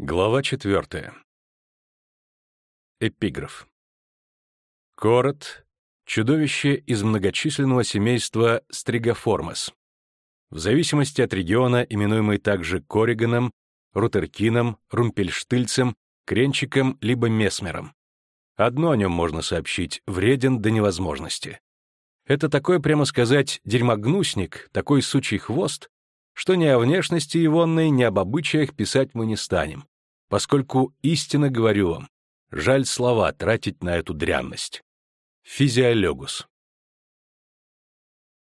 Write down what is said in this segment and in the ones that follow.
Глава четвертая. Эпиграф. Корот — чудовище из многочисленного семейства Стригоформес. В зависимости от региона, именуемый также Корриганом, Рутеркином, Румпельштыльцем, Кренчиком либо Месмером. Одно о нем можно сообщить — вреден до невозможности. Это такой, прямо сказать, дерьмогнусник, такой сучий хвост, что ни о внешности егонной, ни об обычаях писать мы не станем, поскольку истинно говорю вам, жаль слова тратить на эту дрянность. Физиологус.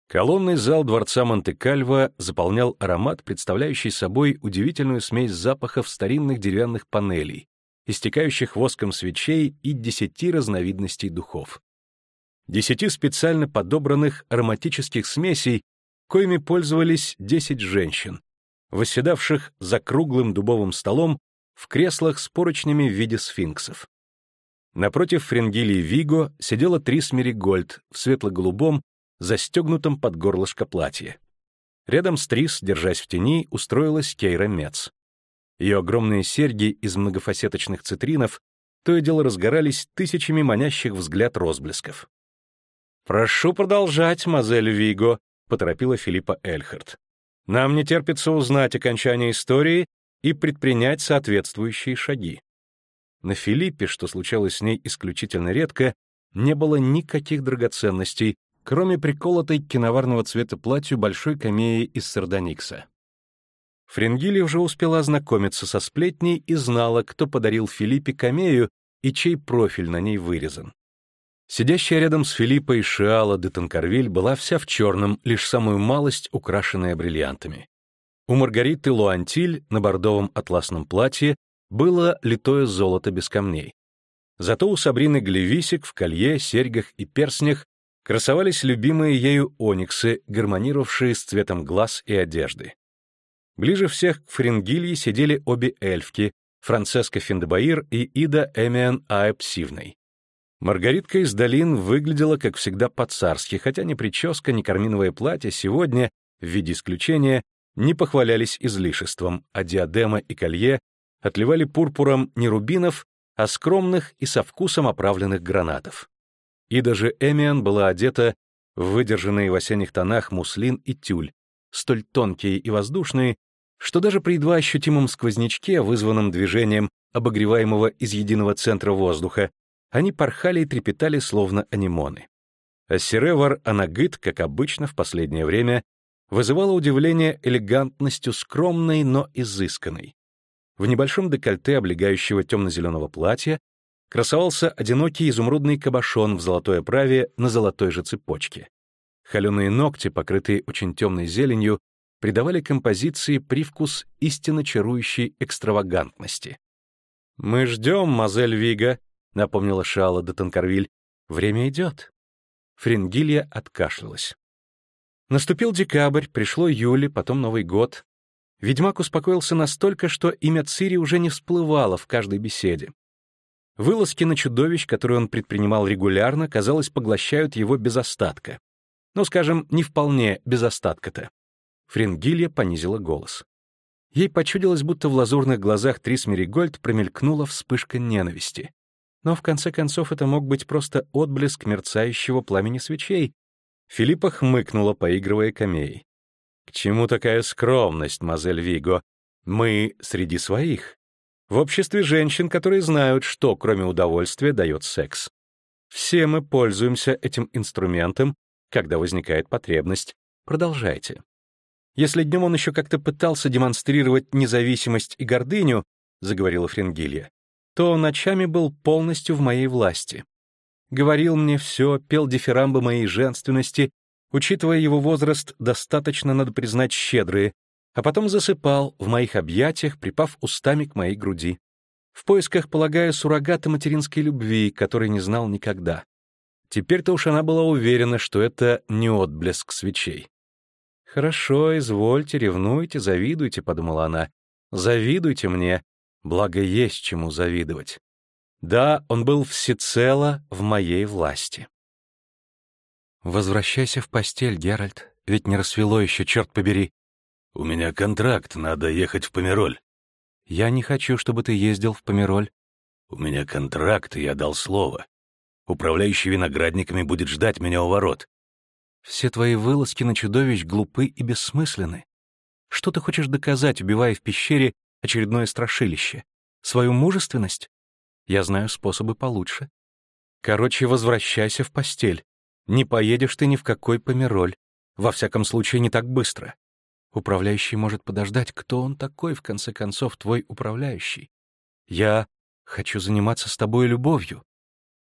Колонный зал дворца Монте-Кальво заполнял аромат, представляющий собой удивительную смесь запахов старинных деревянных панелей, истекающих воском свечей и десяти разновидностей духов. Десяти специально подобранных ароматических смесей коими пользовались десять женщин, восседавших за круглым дубовым столом в креслах с поручнями в виде сфинксов. Напротив Френгилии Виго сидела Трис Меригольд в светло-голубом, застегнутом под горлышко платье. Рядом с Трис, держась в тени, устроилась Кейра Мец. Ее огромные серьги из многофасеточных цитринов то и дело разгорались тысячами манящих взгляд розблесков. «Прошу продолжать, мазель Виго», — поторопила Филиппа Эльхард. «Нам не терпится узнать окончание истории и предпринять соответствующие шаги». На Филиппе, что случалось с ней исключительно редко, не было никаких драгоценностей, кроме приколотой киноварного цвета платью большой камеи из сардоникса. Фрингили уже успела ознакомиться со сплетней и знала, кто подарил Филиппе камею и чей профиль на ней вырезан. Сидящая рядом с Филиппой Шиала де Танкарвиль была вся в черном, лишь самую малость украшенная бриллиантами. У Маргариты Луантиль на бордовом атласном платье было литое золото без камней. Зато у Сабрины Глевисик в колье, серьгах и перстнях красовались любимые ею ониксы, гармонировавшие с цветом глаз и одежды. Ближе всех к Фрингилье сидели обе эльфки, Францеска Финдебаир и Ида Эмиан Аэпсивной. Маргаритка из долин выглядела, как всегда, по-царски, хотя ни прическа, ни карминовое платье сегодня, в виде исключения, не похвалялись излишеством, а диадема и колье отливали пурпуром не рубинов, а скромных и со вкусом оправленных гранатов. И даже Эмиан была одета в выдержанные в осенних тонах муслин и тюль, столь тонкие и воздушные, что даже при едва ощутимом сквознячке, вызванном движением обогреваемого из единого центра воздуха, они порхали и трепетали, словно анимоны. А Сиревар Анагыт, как обычно в последнее время, вызывала удивление элегантностью скромной, но изысканной. В небольшом декольте облегающего темно-зеленого платья красовался одинокий изумрудный кабошон в золотой оправе на золотой же цепочке. Холеные ногти, покрытые очень темной зеленью, придавали композиции привкус истинно чарующей экстравагантности. «Мы ждем, мазель Вига», — напомнила Шала де Танкарвиль. «Время идет». Фрингилья откашлялась. Наступил декабрь, пришло июль, потом Новый год. Ведьмак успокоился настолько, что имя Цири уже не всплывало в каждой беседе. Вылазки на чудовищ, которые он предпринимал регулярно, казалось, поглощают его без остатка. Ну, скажем, не вполне без остатка-то. Фрингилья понизила голос. Ей почудилось, будто в лазурных глазах Трис Меригольд промелькнула вспышка ненависти. Но в конце концов это мог быть просто отблеск мерцающего пламени свечей. Филиппа хмыкнула, поигрывая камеей. «К чему такая скромность, мазель Виго? Мы среди своих. В обществе женщин, которые знают, что, кроме удовольствия, дает секс. Все мы пользуемся этим инструментом, когда возникает потребность. Продолжайте. Если днем он еще как-то пытался демонстрировать независимость и гордыню, заговорила Фрингилья, то ночами был полностью в моей власти. Говорил мне все, пел дифирамбы моей женственности, учитывая его возраст, достаточно, надо признать, щедрые, а потом засыпал в моих объятиях, припав устами к моей груди. В поисках, полагаю, суррогата материнской любви, которой не знал никогда. Теперь-то уж она была уверена, что это не отблеск свечей. «Хорошо, извольте, ревнуйте, завидуйте», — подумала она. «Завидуйте мне, Благо есть чему завидовать. Да, он был всецело в моей власти. «Возвращайся в постель, Геральт, ведь не рассвело еще, черт побери». «У меня контракт, надо ехать в Помероль». «Я не хочу, чтобы ты ездил в Помероль». «У меня контракт, и я дал слово. Управляющий виноградниками будет ждать меня у ворот». «Все твои вылазки на чудовищ глупы и бессмысленны. Что ты хочешь доказать, убивая в пещере очередное страшилище? Свою мужественность? Я знаю способы получше. Короче, возвращайся в постель. Не поедешь ты ни в какой Помероль. Во всяком случае, не так быстро. Управляющий может подождать. Кто он такой, в конце концов, твой управляющий? Я хочу заниматься с тобой любовью.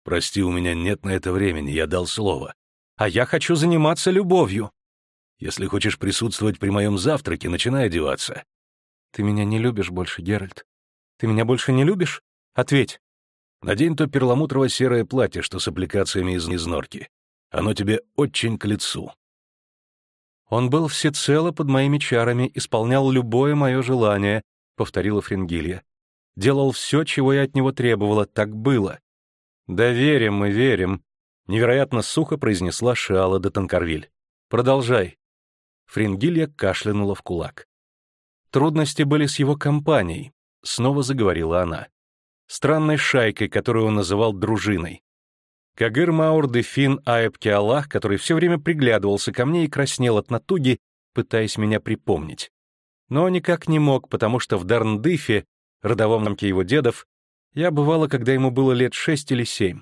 Прости, у меня нет на это времени, я дал слово. А я хочу заниматься любовью. Если хочешь присутствовать при моем завтраке, начинай одеваться. Ты меня не любишь больше, Геральт. Ты меня больше не любишь? Ответь. Надень то перламутрово-серое платье, что с аппликациями из, из норки. Оно тебе очень к лицу. Он был всецело под моими чарами, исполнял любое мое желание, — повторила Фрингилья. Делал все, чего я от него требовала, так было. Да верим мы, верим, — невероятно сухо произнесла Шиала де Танкарвиль. Продолжай. Фрингилья кашлянула в кулак. Трудности были с его компанией, — снова заговорила она. Странной шайкой, которую он называл дружиной. Кагыр Маур де Фин Аэб Аллах, который все время приглядывался ко мне и краснел от натуги, пытаясь меня припомнить. Но никак не мог, потому что в Дарндыфе, родовом замке его дедов, я бывала, когда ему было лет шесть или семь.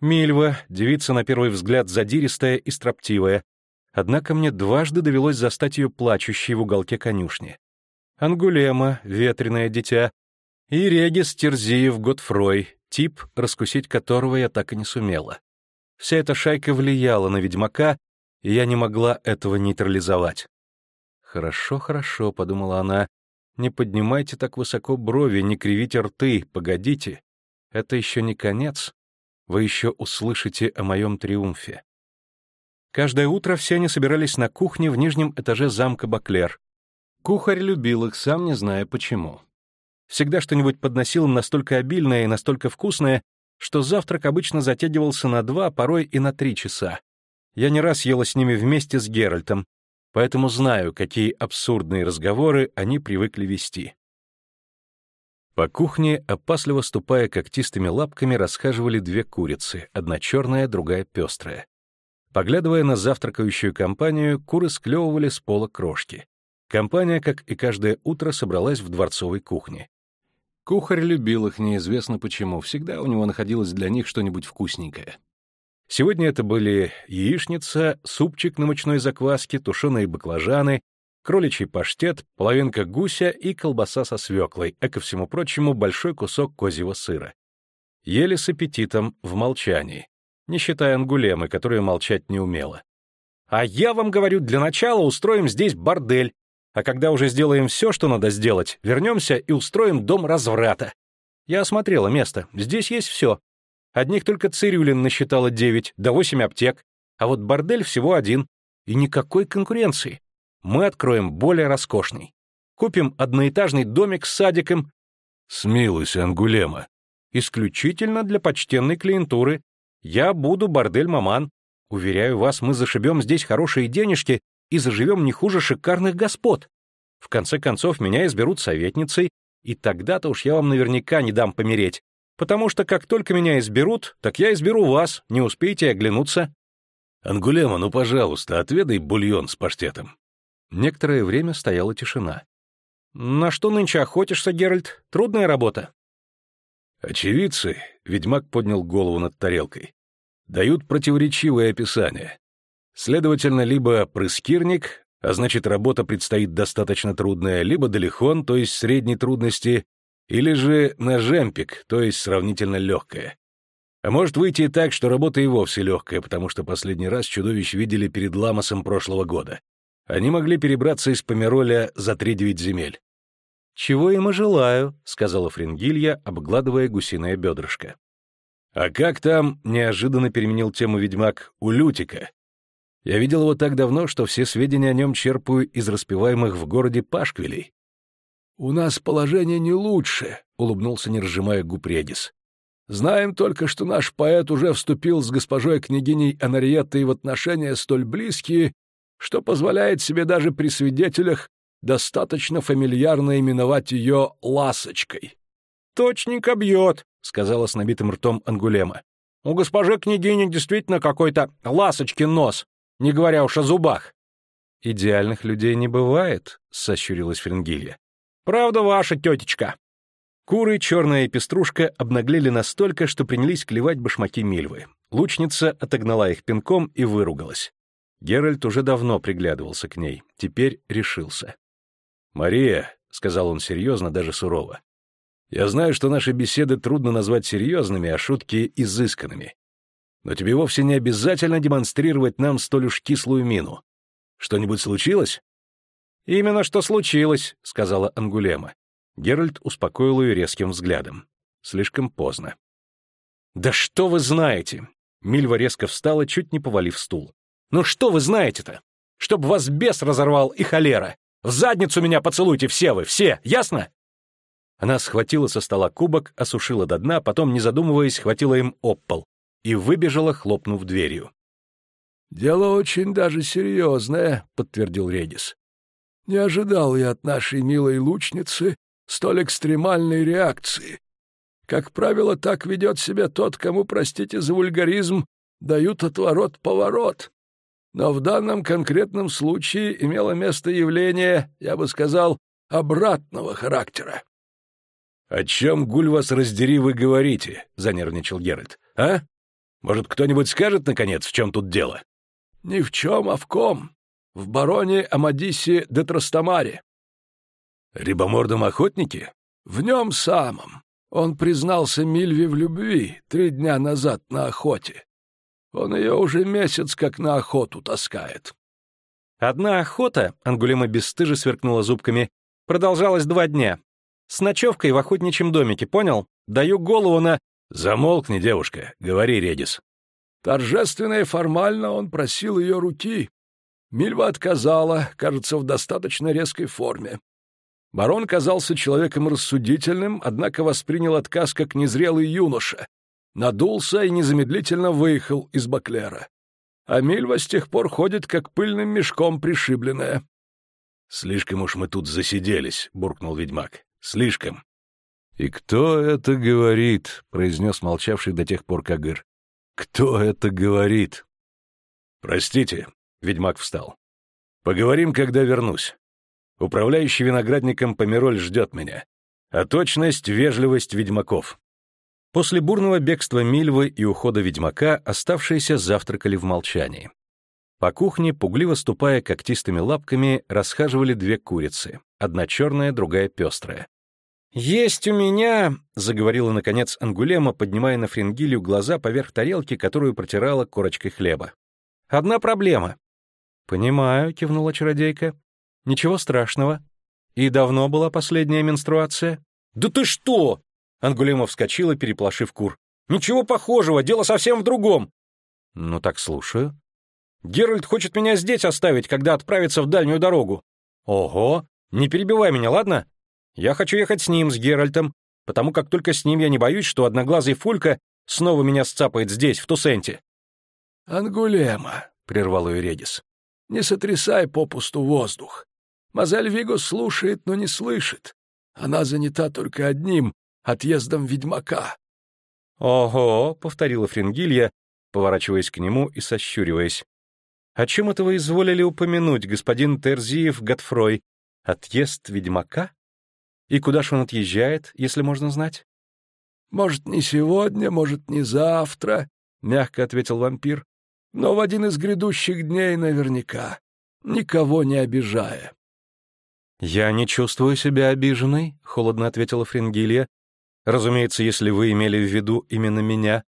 Мильва, девица на первый взгляд задиристая и строптивая, однако мне дважды довелось застать ее плачущей в уголке конюшни. Ангулема, ветреное дитя, и Регис Терзиев Готфрой, тип, раскусить которого я так и не сумела. Вся эта шайка влияла на ведьмака, и я не могла этого нейтрализовать. «Хорошо, хорошо», — подумала она, — «не поднимайте так высоко брови, не кривите рты, погодите. Это еще не конец. Вы еще услышите о моем триумфе». Каждое утро все они собирались на кухне в нижнем этаже замка Баклер. Кухарь любил их, сам не зная почему. Всегда что-нибудь подносил им настолько обильное и настолько вкусное, что завтрак обычно затягивался на два, порой и на три часа. Я не раз ела с ними вместе с Геральтом, поэтому знаю, какие абсурдные разговоры они привыкли вести. По кухне, опасливо ступая когтистыми лапками, расхаживали две курицы, одна черная, другая пестрая. Поглядывая на завтракающую компанию, куры склевывали с пола крошки. Компания, как и каждое утро, собралась в дворцовой кухне. Кухарь любил их неизвестно почему, всегда у него находилось для них что-нибудь вкусненькое. Сегодня это были яичница, супчик на мучной закваске, тушеные баклажаны, кроличий паштет, половинка гуся и колбаса со свеклой, а ко всему прочему большой кусок козьего сыра. Ели с аппетитом, в молчании, не считая ангулемы, которая молчать не умела. «А я вам говорю, для начала устроим здесь бордель, а когда уже сделаем все, что надо сделать, вернемся и устроим дом разврата. Я осмотрела место. Здесь есть все. Одних только Цирюлин насчитала девять, да восемь аптек. А вот бордель всего один. И никакой конкуренции. Мы откроем более роскошный. Купим одноэтажный домик с садиком. Смилуйся, Ангулема. Исключительно для почтенной клиентуры. Я буду бордель-маман. Уверяю вас, мы зашибем здесь хорошие денежки и заживем не хуже шикарных господ. В конце концов, меня изберут советницей, и тогда-то уж я вам наверняка не дам помереть, потому что как только меня изберут, так я изберу вас, не успеете оглянуться». «Ангулема, ну, пожалуйста, отведай бульон с паштетом». Некоторое время стояла тишина. «На что нынче охотишься, Геральт? Трудная работа». «Очевидцы», — ведьмак поднял голову над тарелкой, — «дают противоречивые описания. Следовательно, либо прыскирник, а значит, работа предстоит достаточно трудная, либо далехон, то есть средней трудности, или же нажемпик, то есть сравнительно легкая. А может выйти и так, что работа и вовсе легкая, потому что последний раз чудовищ видели перед Ламосом прошлого года. Они могли перебраться из Помероля за три-девять земель. «Чего им и желаю», — сказала Фрингилья, обгладывая гусиное бедрышко. «А как там?» — неожиданно переменил тему ведьмак. «У Лютика. Я видел его так давно, что все сведения о нем черпаю из распеваемых в городе пашквилей. «У нас положение не лучше», — улыбнулся, не разжимая губ Редис. «Знаем только, что наш поэт уже вступил с госпожой княгиней Анариеттой в отношения столь близкие, что позволяет себе даже при свидетелях Достаточно фамильярно именовать ее «ласочкой». «Точненько бьет», — сказала с набитым ртом Ангулема. «У госпожи княгини действительно какой-то ласочкин нос, не говоря уж о зубах». «Идеальных людей не бывает», — сощурилась Фрингилья. «Правда ваша, тетечка». Куры, черная и пеструшка обнаглели настолько, что принялись клевать башмаки Мильвы. Лучница отогнала их пинком и выругалась. Геральт уже давно приглядывался к ней, теперь решился. «Мария», — сказал он серьезно, даже сурово, — «я знаю, что наши беседы трудно назвать серьезными, а шутки — изысканными. Но тебе вовсе не обязательно демонстрировать нам столь уж кислую мину. Что-нибудь случилось?» «Именно что случилось», — сказала Ангулема. Геральт успокоил ее резким взглядом. Слишком поздно. «Да что вы знаете?» Мильва резко встала, чуть не повалив стул. «Ну что вы знаете-то? Чтоб вас бес разорвал и холера! В задницу меня поцелуйте все вы, все, ясно?» Она схватила со стола кубок, осушила до дна, потом, не задумываясь, схватила им об пол и выбежала, хлопнув дверью. «Дело очень даже серьезное», — подтвердил Редис. «Не ожидал я от нашей милой лучницы столь экстремальной реакции. Как правило, так ведет себя тот, кому, простите за вульгаризм, дают отворот-поворот. Но в данном конкретном случае имело место явление, я бы сказал, обратного характера. — О чем, гуль вас раздери, вы говорите? — занервничал Геральт. — А? Может, кто-нибудь скажет, наконец, в чем тут дело? — Ни в чем, а в ком. В бароне Амадисе де Трастамаре. — Рибомордом охотники? — В нем самом. Он признался Мильве в любви три дня назад на охоте. Он ее уже месяц как на охоту таскает. Одна охота, Ангулема бесстыже сверкнула зубками, продолжалась два дня. С ночевкой в охотничьем домике, понял? Даю голову на... Замолкни, девушка, говори, Редис. Торжественно и формально он просил ее руки. Мильва отказала, кажется, в достаточно резкой форме. Барон казался человеком рассудительным, однако воспринял отказ как незрелый юноша. Надулся и незамедлительно выехал из Баклера. А Мильва с тех пор ходит, как пыльным мешком пришибленная. — Слишком уж мы тут засиделись, — буркнул ведьмак. — Слишком. — И кто это говорит? — произнес молчавший до тех пор Кагыр. — Кто это говорит? — Простите, — ведьмак встал. — Поговорим, когда вернусь. Управляющий виноградником Помероль ждет меня. А точность — вежливость ведьмаков. После бурного бегства Мильвы и ухода ведьмака оставшиеся завтракали в молчании. По кухне, пугливо ступая когтистыми лапками, расхаживали две курицы, одна черная, другая пестрая. «Есть у меня», — заговорила, наконец, Ангулема, поднимая на фрингилю глаза поверх тарелки, которую протирала корочкой хлеба. «Одна проблема». «Понимаю», — кивнула чародейка. Ничего страшного. И давно была последняя менструация? Да ты что? Ангулема вскочила, переплошив кур. Ничего похожего, дело совсем в другом. Ну так слушаю. Геральт хочет меня здесь оставить, когда отправится в дальнюю дорогу. Ого, не перебивай меня, ладно? Я хочу ехать с ним, с Геральтом, потому как только с ним я не боюсь, что одноглазый Фулька снова меня сцапает здесь, в Тусенте. «Ангулема», — прервал ее Редис, — «не сотрясай попусту воздух. Мазель Виго слушает, но не слышит. Она занята только одним — отъездом ведьмака. «Ого!» — повторила Фрингилья, поворачиваясь к нему и сощуриваясь. «О чем это вы изволили упомянуть, господин Терзиев Готфрой? Отъезд ведьмака? И куда ж он отъезжает, если можно знать?» «Может, не сегодня, может, не завтра», — мягко ответил вампир, «но в один из грядущих дней наверняка, никого не обижая». «Я не чувствую себя обиженной», — холодно ответила Фрингилья. «Разумеется, если вы имели в виду именно меня.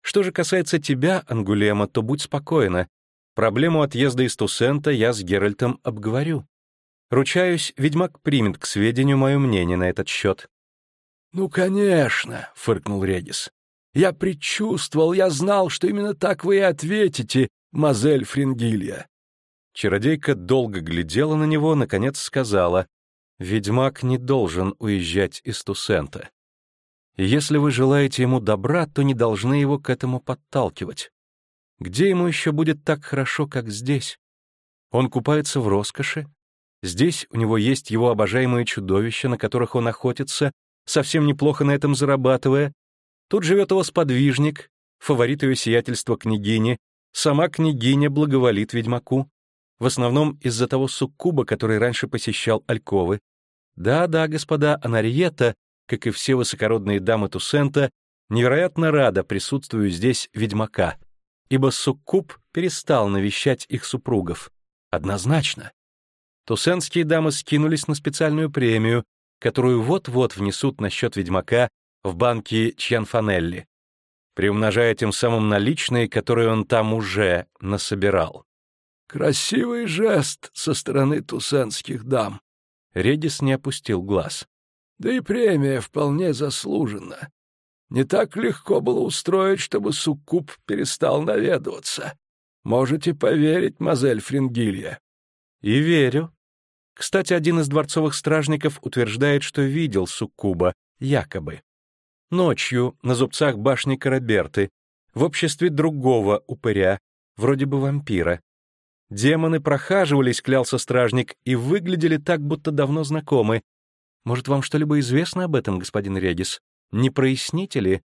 Что же касается тебя, Ангулема, то будь спокойна. Проблему отъезда из Тусента я с Геральтом обговорю. Ручаюсь, ведьмак примет к сведению мое мнение на этот счет». «Ну, конечно», — фыркнул Редис. «Я предчувствовал, я знал, что именно так вы и ответите, мазель Фрингилья. Чародейка долго глядела на него, наконец сказала, «Ведьмак не должен уезжать из Тусента. Если вы желаете ему добра, то не должны его к этому подталкивать. Где ему еще будет так хорошо, как здесь? Он купается в роскоши, Здесь у него есть его обожаемые чудовища, на которых он охотится, совсем неплохо на этом зарабатывая. Тут живет его сподвижник, фаворит ее сиятельства княгини, сама княгиня благоволит ведьмаку. В основном из-за того суккуба, который раньше посещал Альковы. Да-да, господа, Анариета, как и все высокородные дамы Тусента, невероятно рада присутствию здесь ведьмака, ибо суккуб перестал навещать их супругов. Однозначно. Тусенские дамы скинулись на специальную премию, которую вот-вот внесут на счет ведьмака в банке Чьянфанелли, приумножая тем самым наличные, которые он там уже насобирал. «Красивый жест со стороны тусенских дам». Редис не опустил глаз. «Да и премия вполне заслужена. Не так легко было устроить, чтобы суккуб перестал наведываться. Можете поверить, мазель Фрингилья». «И верю», кстати, один из дворцовых стражников утверждает, что видел суккуба, якобы. Ночью на зубцах башни Караберты, в обществе другого упыря, вроде бы вампира. Демоны прохаживались, клялся стражник, и выглядели так, будто давно знакомы. Может, вам что-либо известно об этом, господин Редис? Не проясните ли?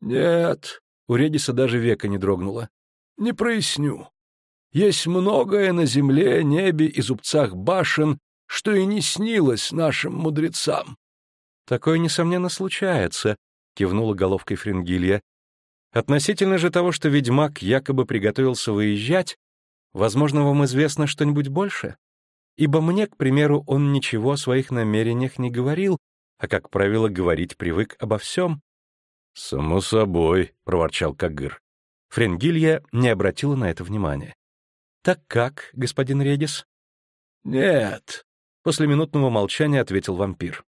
Нет, у Редиса даже века не дрогнуло. Не проясню. Есть многое на земле, небе и зубцах башен, что и не снилось нашим мудрецам. — Такое, несомненно, случается, — кивнула головкой Фрингилья. Относительно же того, что ведьмак якобы приготовился выезжать, возможно, вам известно что-нибудь больше? Ибо мне, к примеру, он ничего о своих намерениях не говорил, а, как правило, говорить привык обо всем. — Само собой, — проворчал Кагыр. Френгилья не обратила на это внимания. «Так как, господин Редис?» «Нет», — после минутного молчания ответил вампир.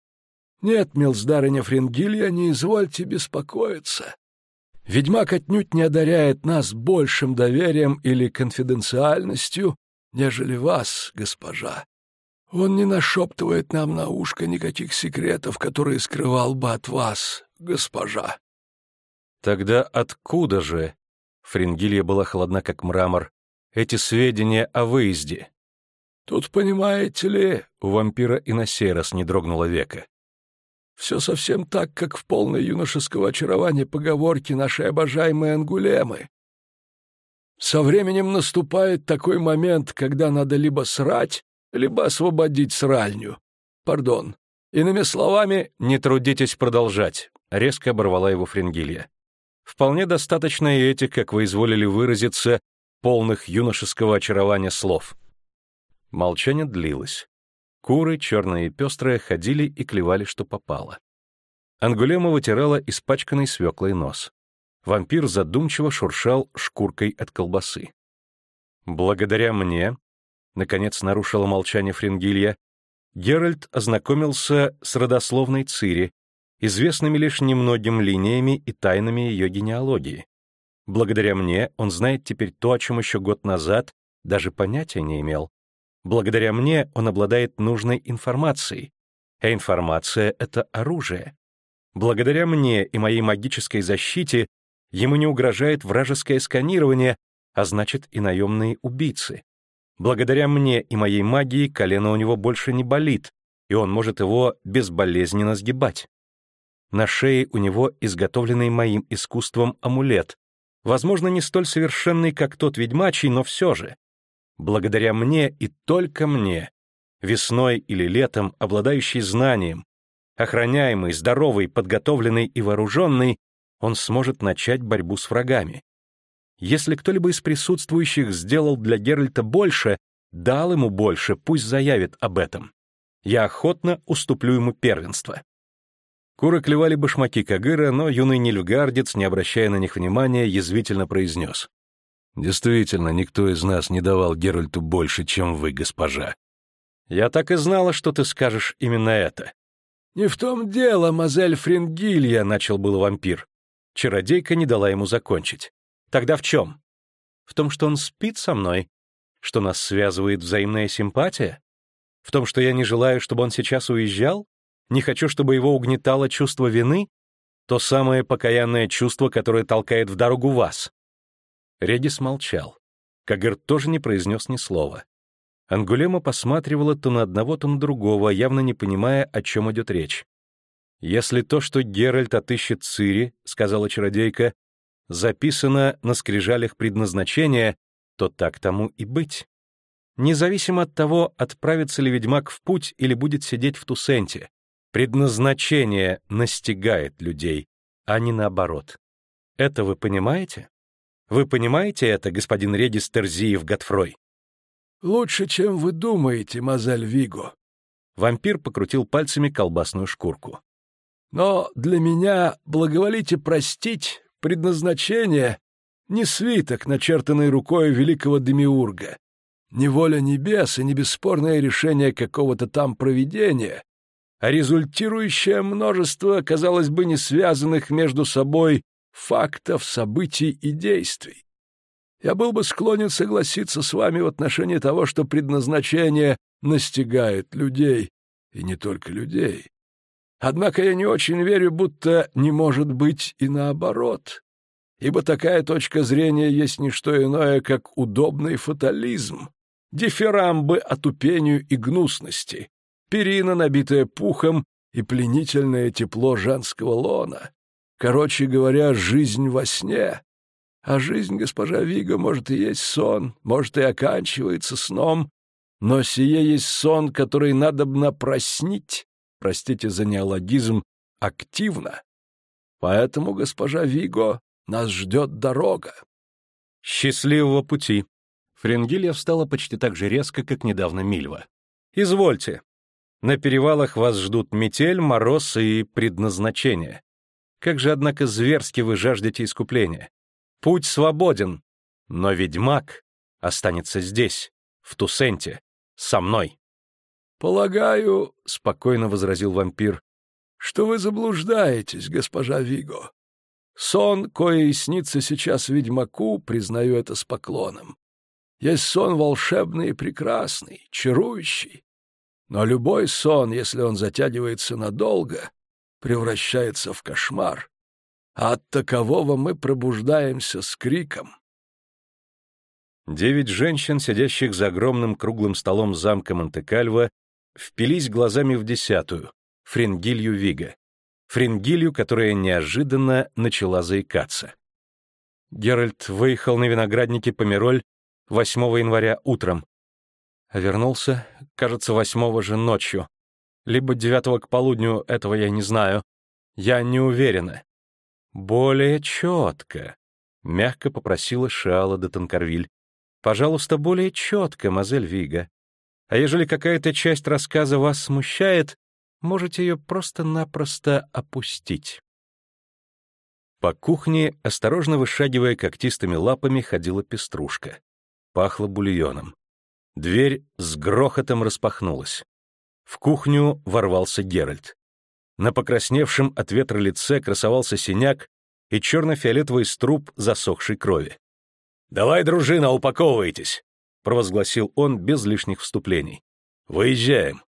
«Нет, милздарыня Фрингилья, не извольте беспокоиться. Ведьмак отнюдь не одаряет нас большим доверием или конфиденциальностью, нежели вас, госпожа. Он не нашептывает нам на ушко никаких секретов, которые скрывал бы от вас, госпожа». «Тогда откуда же?» Фрингилья была холодна, как мрамор эти сведения о выезде? Тут, понимаете ли, у вампира и на сей раз не дрогнуло века. Все совсем так, как в полной юношеского очарования поговорки нашей обожаемой Ангулемы. Со временем наступает такой момент, когда надо либо срать, либо освободить сральню. Пардон. Иными словами... «Не трудитесь продолжать», — резко оборвала его Фрингилья. «Вполне достаточно и этих, как вы изволили выразиться, полных юношеского очарования слов. Молчание длилось. Куры, черные и пестрые, ходили и клевали, что попало. Ангулема вытирала испачканный свеклой нос. Вампир задумчиво шуршал шкуркой от колбасы. «Благодаря мне», — наконец нарушила молчание Фрингилья, Геральт ознакомился с родословной Цири, известными лишь немногим линиями и тайнами ее генеалогии. Благодаря мне он знает теперь то, о чем еще год назад даже понятия не имел. Благодаря мне он обладает нужной информацией, а информация — это оружие. Благодаря мне и моей магической защите ему не угрожает вражеское сканирование, а значит и наемные убийцы. Благодаря мне и моей магии колено у него больше не болит, и он может его безболезненно сгибать. На шее у него изготовленный моим искусством амулет, возможно, не столь совершенный, как тот ведьмачий, но все же. Благодаря мне и только мне, весной или летом обладающий знанием, охраняемый, здоровый, подготовленный и вооруженный, он сможет начать борьбу с врагами. Если кто-либо из присутствующих сделал для Геральта больше, дал ему больше, пусть заявит об этом. Я охотно уступлю ему первенство. Куры клевали башмаки Кагыра, но юный нильфгардец, не обращая на них внимания, язвительно произнес. «Действительно, никто из нас не давал Геральту больше, чем вы, госпожа». «Я так и знала, что ты скажешь именно это». «Не в том дело, мазель Фрингилья», — начал был вампир. Чародейка не дала ему закончить. «Тогда в чем?» «В том, что он спит со мной, что нас связывает взаимная симпатия, в том, что я не желаю, чтобы он сейчас уезжал, не хочу, чтобы его угнетало чувство вины, то самое покаянное чувство, которое толкает в дорогу вас. Редис молчал. Кагер тоже не произнес ни слова. Ангулема посматривала то на одного, то на другого, явно не понимая, о чем идет речь. «Если то, что Геральт отыщет Цири, — сказала чародейка, — записано на скрижалях предназначения, то так тому и быть. Независимо от того, отправится ли ведьмак в путь или будет сидеть в Тусенте, предназначение настигает людей, а не наоборот. Это вы понимаете? Вы понимаете это, господин Редис Терзиев Готфрой? Лучше, чем вы думаете, мазель Виго. Вампир покрутил пальцами колбасную шкурку. Но для меня, благоволите простить, предназначение не свиток, начертанный рукой великого демиурга, не воля небес и не бесспорное решение какого-то там провидения, а результирующее множество, казалось бы, не связанных между собой фактов, событий и действий. Я был бы склонен согласиться с вами в отношении того, что предназначение настигает людей, и не только людей. Однако я не очень верю, будто не может быть и наоборот, ибо такая точка зрения есть не что иное, как удобный фатализм, дифирамбы отупению и гнусности, перина, набитая пухом, и пленительное тепло женского лона. Короче говоря, жизнь во сне, а жизнь, госпожа Вига, может и есть сон, может и оканчивается сном, но сие есть сон, который надо бы напроснить, простите за неологизм, активно. Поэтому, госпожа Виго, нас ждет дорога. Счастливого пути. Френгилья встала почти так же резко, как недавно Мильва. Извольте. На перевалах вас ждут метель, мороз и предназначение. Как же, однако, зверски вы жаждете искупления. Путь свободен, но ведьмак останется здесь, в Тусенте, со мной. «Полагаю, — спокойно возразил вампир, — что вы заблуждаетесь, госпожа Виго. Сон, кое снится сейчас ведьмаку, признаю это с поклоном. Есть сон волшебный и прекрасный, чарующий. Но любой сон, если он затягивается надолго, превращается в кошмар а от такового мы пробуждаемся с криком. Девять женщин, сидящих за огромным круглым столом замка Монте-Кальво, впились глазами в десятую, Фрингилью Вига, Фрингилью, которая неожиданно начала заикаться. Геральт выехал на винограднике Помероль 8 января утром, вернулся, кажется, 8 же ночью. Либо 9 к полудню, этого я не знаю. Я не уверена. «Более четко», — мягко попросила Шиала де Танкарвиль. «Пожалуйста, более четко, мазель Вига. А ежели какая-то часть рассказа вас смущает, можете ее просто-напросто опустить». По кухне, осторожно вышагивая когтистыми лапами, ходила пеструшка. Пахло бульоном. Дверь с грохотом распахнулась. В кухню ворвался Геральт. На покрасневшем от ветра лице красовался синяк и черно-фиолетовый струп засохшей крови. «Давай, дружина, упаковывайтесь!» — провозгласил он без лишних вступлений. «Выезжаем.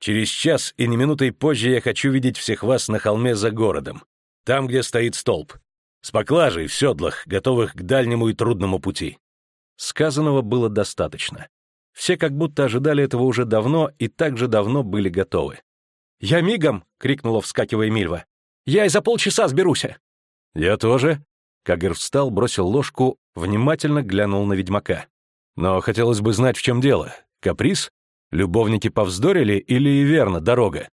Через час и не минутой позже я хочу видеть всех вас на холме за городом, там, где стоит столб, с поклажей в седлах, готовых к дальнему и трудному пути». Сказанного было достаточно. Все как будто ожидали этого уже давно и так же давно были готовы. «Я мигом!» — крикнула, вскакивая Мильва. «Я и за полчаса сберусь!» «Я тоже!» Кагер встал, бросил ложку, внимательно глянул на ведьмака. «Но хотелось бы знать, в чем дело. Каприз? Любовники повздорили или верно дорога?»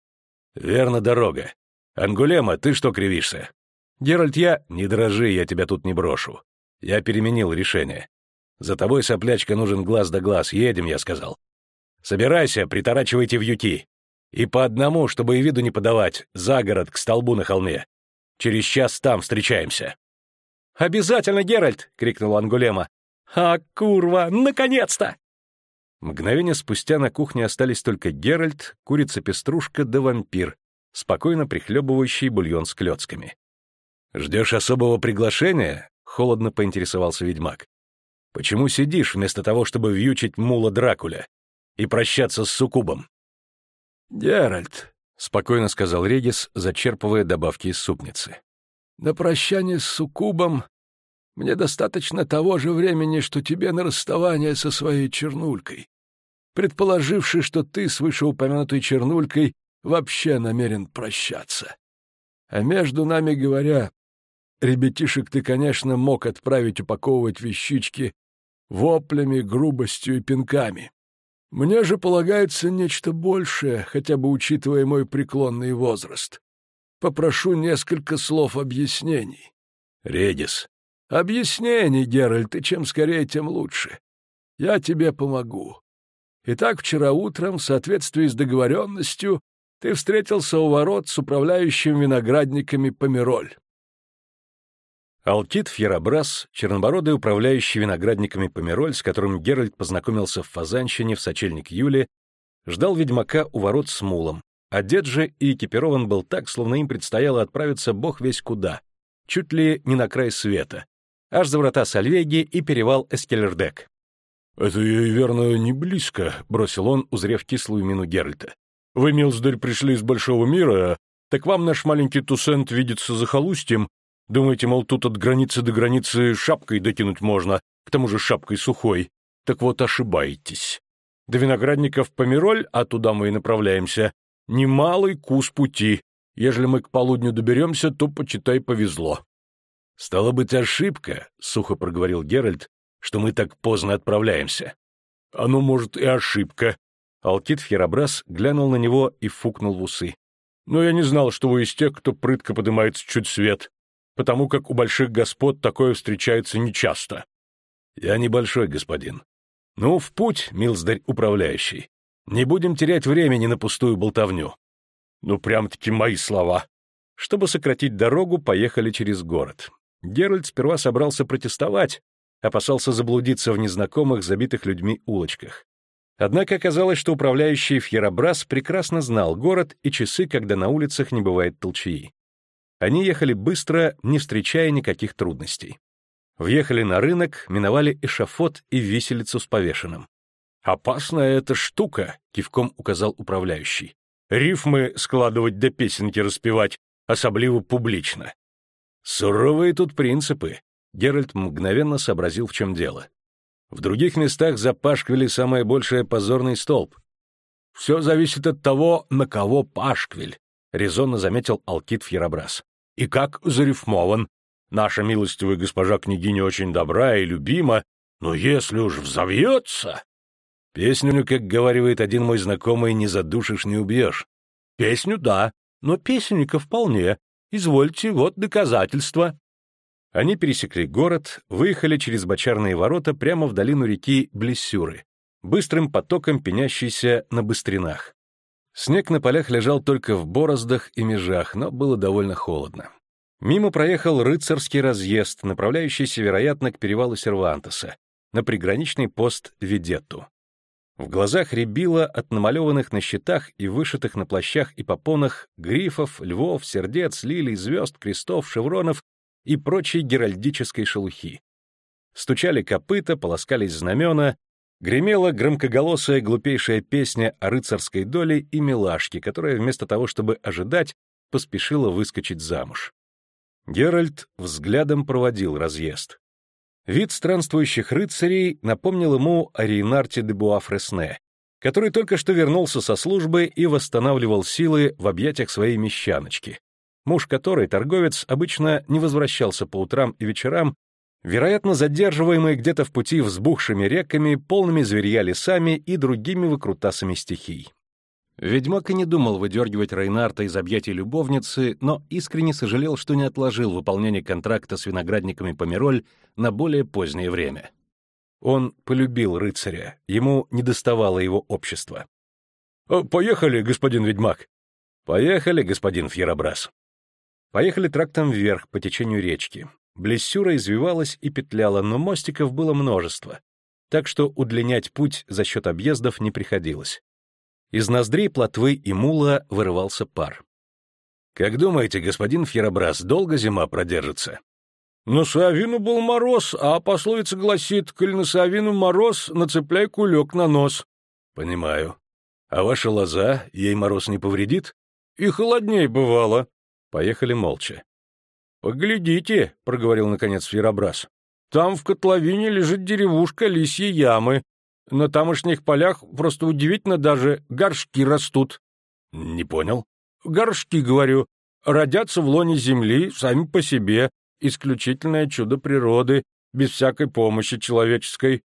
«Верно дорога. Ангулема, ты что кривишься?» «Геральт, я...» «Не дрожи, я тебя тут не брошу. Я переменил решение. За тобой, соплячка, нужен глаз да глаз. Едем, я сказал. Собирайся, приторачивайте вьюки. И по одному, чтобы и виду не подавать, за город, к столбу на холме. Через час там встречаемся». «Обязательно, Геральт!» — крикнул Ангулема. «А, курва, наконец-то!» Мгновение спустя на кухне остались только Геральт, курица-пеструшка да вампир, спокойно прихлебывающий бульон с клетками. «Ждешь особого приглашения?» — холодно поинтересовался ведьмак. «Почему сидишь вместо того, чтобы вьючить мула Дракуля и прощаться с суккубом?» «Геральт», — спокойно сказал Регис, зачерпывая добавки из супницы. «На прощание с суккубом мне достаточно того же времени, что тебе на расставание со своей чернулькой. предположивши, что ты с вышеупомянутой чернулькой вообще намерен прощаться. А между нами говоря, ребятишек ты, конечно, мог отправить упаковывать вещички воплями, грубостью и пинками. Мне же полагается нечто большее, хотя бы учитывая мой преклонный возраст. Попрошу несколько слов объяснений. Редис. Объяснений, Геральт, и чем скорее, тем лучше. Я тебе помогу. Итак, вчера утром, в соответствии с договоренностью, ты встретился у ворот с управляющим виноградниками Помероль. Алкит Фьерабрас, чернобородый управляющий виноградниками Помероль, с которым Геральт познакомился в Фазанщине в сочельник Юли, ждал ведьмака у ворот с мулом. Одет же и экипирован был так, словно им предстояло отправиться бог весь куда, чуть ли не на край света, аж за врата Сальвеги и перевал Эскелердек. «Это, верно, не близко», — бросил он, узрев кислую мину Геральта. «Вы, милздарь, пришли из большого мира, так вам наш маленький Тусент видится захолустьем, Думаете, мол, тут от границы до границы шапкой дотянуть можно, к тому же шапкой сухой. Так вот, ошибаетесь. До виноградников Помироль, а туда мы и направляемся, немалый кус пути. Ежели мы к полудню доберемся, то, почитай, повезло. — Стало быть, ошибка, — сухо проговорил Геральт, — что мы так поздно отправляемся. — Оно, может, и ошибка. Алкит Фьерабрас глянул на него и фукнул в усы. — Но я не знал, что вы из тех, кто прытко подымается чуть свет потому как у больших господ такое встречается нечасто. Я небольшой господин. Ну, в путь, милздарь управляющий. Не будем терять времени на пустую болтовню. Ну, прям-таки мои слова. Чтобы сократить дорогу, поехали через город. Геральт сперва собрался протестовать, опасался заблудиться в незнакомых, забитых людьми улочках. Однако оказалось, что управляющий Фьерабрас прекрасно знал город и часы, когда на улицах не бывает толчаи. Они ехали быстро, не встречая никаких трудностей. Въехали на рынок, миновали эшафот и виселицу с повешенным. «Опасная эта штука», — кивком указал управляющий. «Рифмы складывать да песенки распевать, особливо публично». «Суровые тут принципы», — Геральт мгновенно сообразил, в чем дело. В других местах за пашквили самое большее позорный столб. «Все зависит от того, на кого пашквиль», — резонно заметил Алкит Фьерабрас и как зарифмован. Наша милостивая госпожа княгиня очень добра и любима, но если уж взовьется... Песню, как говаривает один мой знакомый, не задушишь, не убьешь. Песню — да, но песенника вполне. Извольте, вот доказательства. Они пересекли город, выехали через бочарные ворота прямо в долину реки Блессюры, быстрым потоком пенящейся на быстринах. Снег на полях лежал только в бороздах и межах, но было довольно холодно. Мимо проехал рыцарский разъезд, направляющийся, вероятно, к перевалу Сервантеса, на приграничный пост Ведетту. В глазах рябило от намалеванных на щитах и вышитых на плащах и попонах грифов, львов, сердец, лилий, звезд, крестов, шевронов и прочей геральдической шелухи. Стучали копыта, полоскались знамена, Гремела громкоголосая глупейшая песня о рыцарской доле и милашке, которая вместо того, чтобы ожидать, поспешила выскочить замуж. Геральт взглядом проводил разъезд. Вид странствующих рыцарей напомнил ему о Рейнарте де Буафресне, который только что вернулся со службы и восстанавливал силы в объятиях своей мещаночки, муж которой, торговец, обычно не возвращался по утрам и вечерам, вероятно, задерживаемые где-то в пути взбухшими реками, полными зверья лесами и другими выкрутасами стихий. Ведьмак и не думал выдергивать Рейнарта из объятий любовницы, но искренне сожалел, что не отложил выполнение контракта с виноградниками Помероль на более позднее время. Он полюбил рыцаря, ему недоставало его общества. «Э, «Поехали, господин ведьмак!» «Поехали, господин Фьерабрас!» Поехали трактом вверх по течению речки. Блессюра извивалась и петляла, но мостиков было множество, так что удлинять путь за счет объездов не приходилось. Из ноздрей плотвы и мула вырывался пар. «Как думаете, господин Фьерабрас, долго зима продержится?» «На Савину был мороз, а пословица гласит, коль на Савину мороз, нацепляй кулек на нос». «Понимаю. А ваша лоза, ей мороз не повредит?» «И холодней бывало». Поехали молча. «Поглядите», — проговорил наконец Фьеробрас. «Там в котловине лежит деревушка Лисьи Ямы. На тамошних полях просто удивительно даже горшки растут. Не понял. Горшки, говорю, родятся в лоне земли сами по себе, исключительное чудо природы, без всякой помощи человеческой.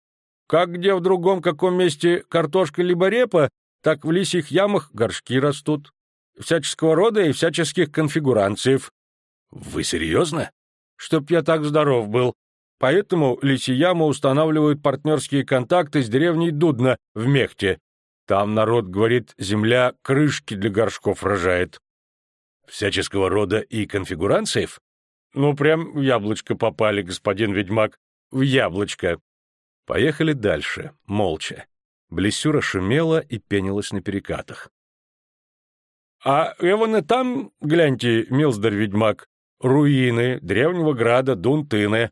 Как где в другом каком месте картошка либо репа, так в лисьих ямах горшки растут. Всяческого рода и всяческих конфигурациев. Вы серьезно? Чтоб я так здоров был. Поэтому лисьи ямы устанавливают партнерские контакты с деревней Дудна в Мехте. Там народ, говорит, земля крышки для горшков рожает. Всяческого рода и конфигурациев? Ну, прям в яблочко попали, господин ведьмак. В яблочко. Поехали дальше, молча. Блесюра шумела и пенилась на перекатах. — А и там, гляньте, милздар-ведьмак, руины древнего града Дунтыны.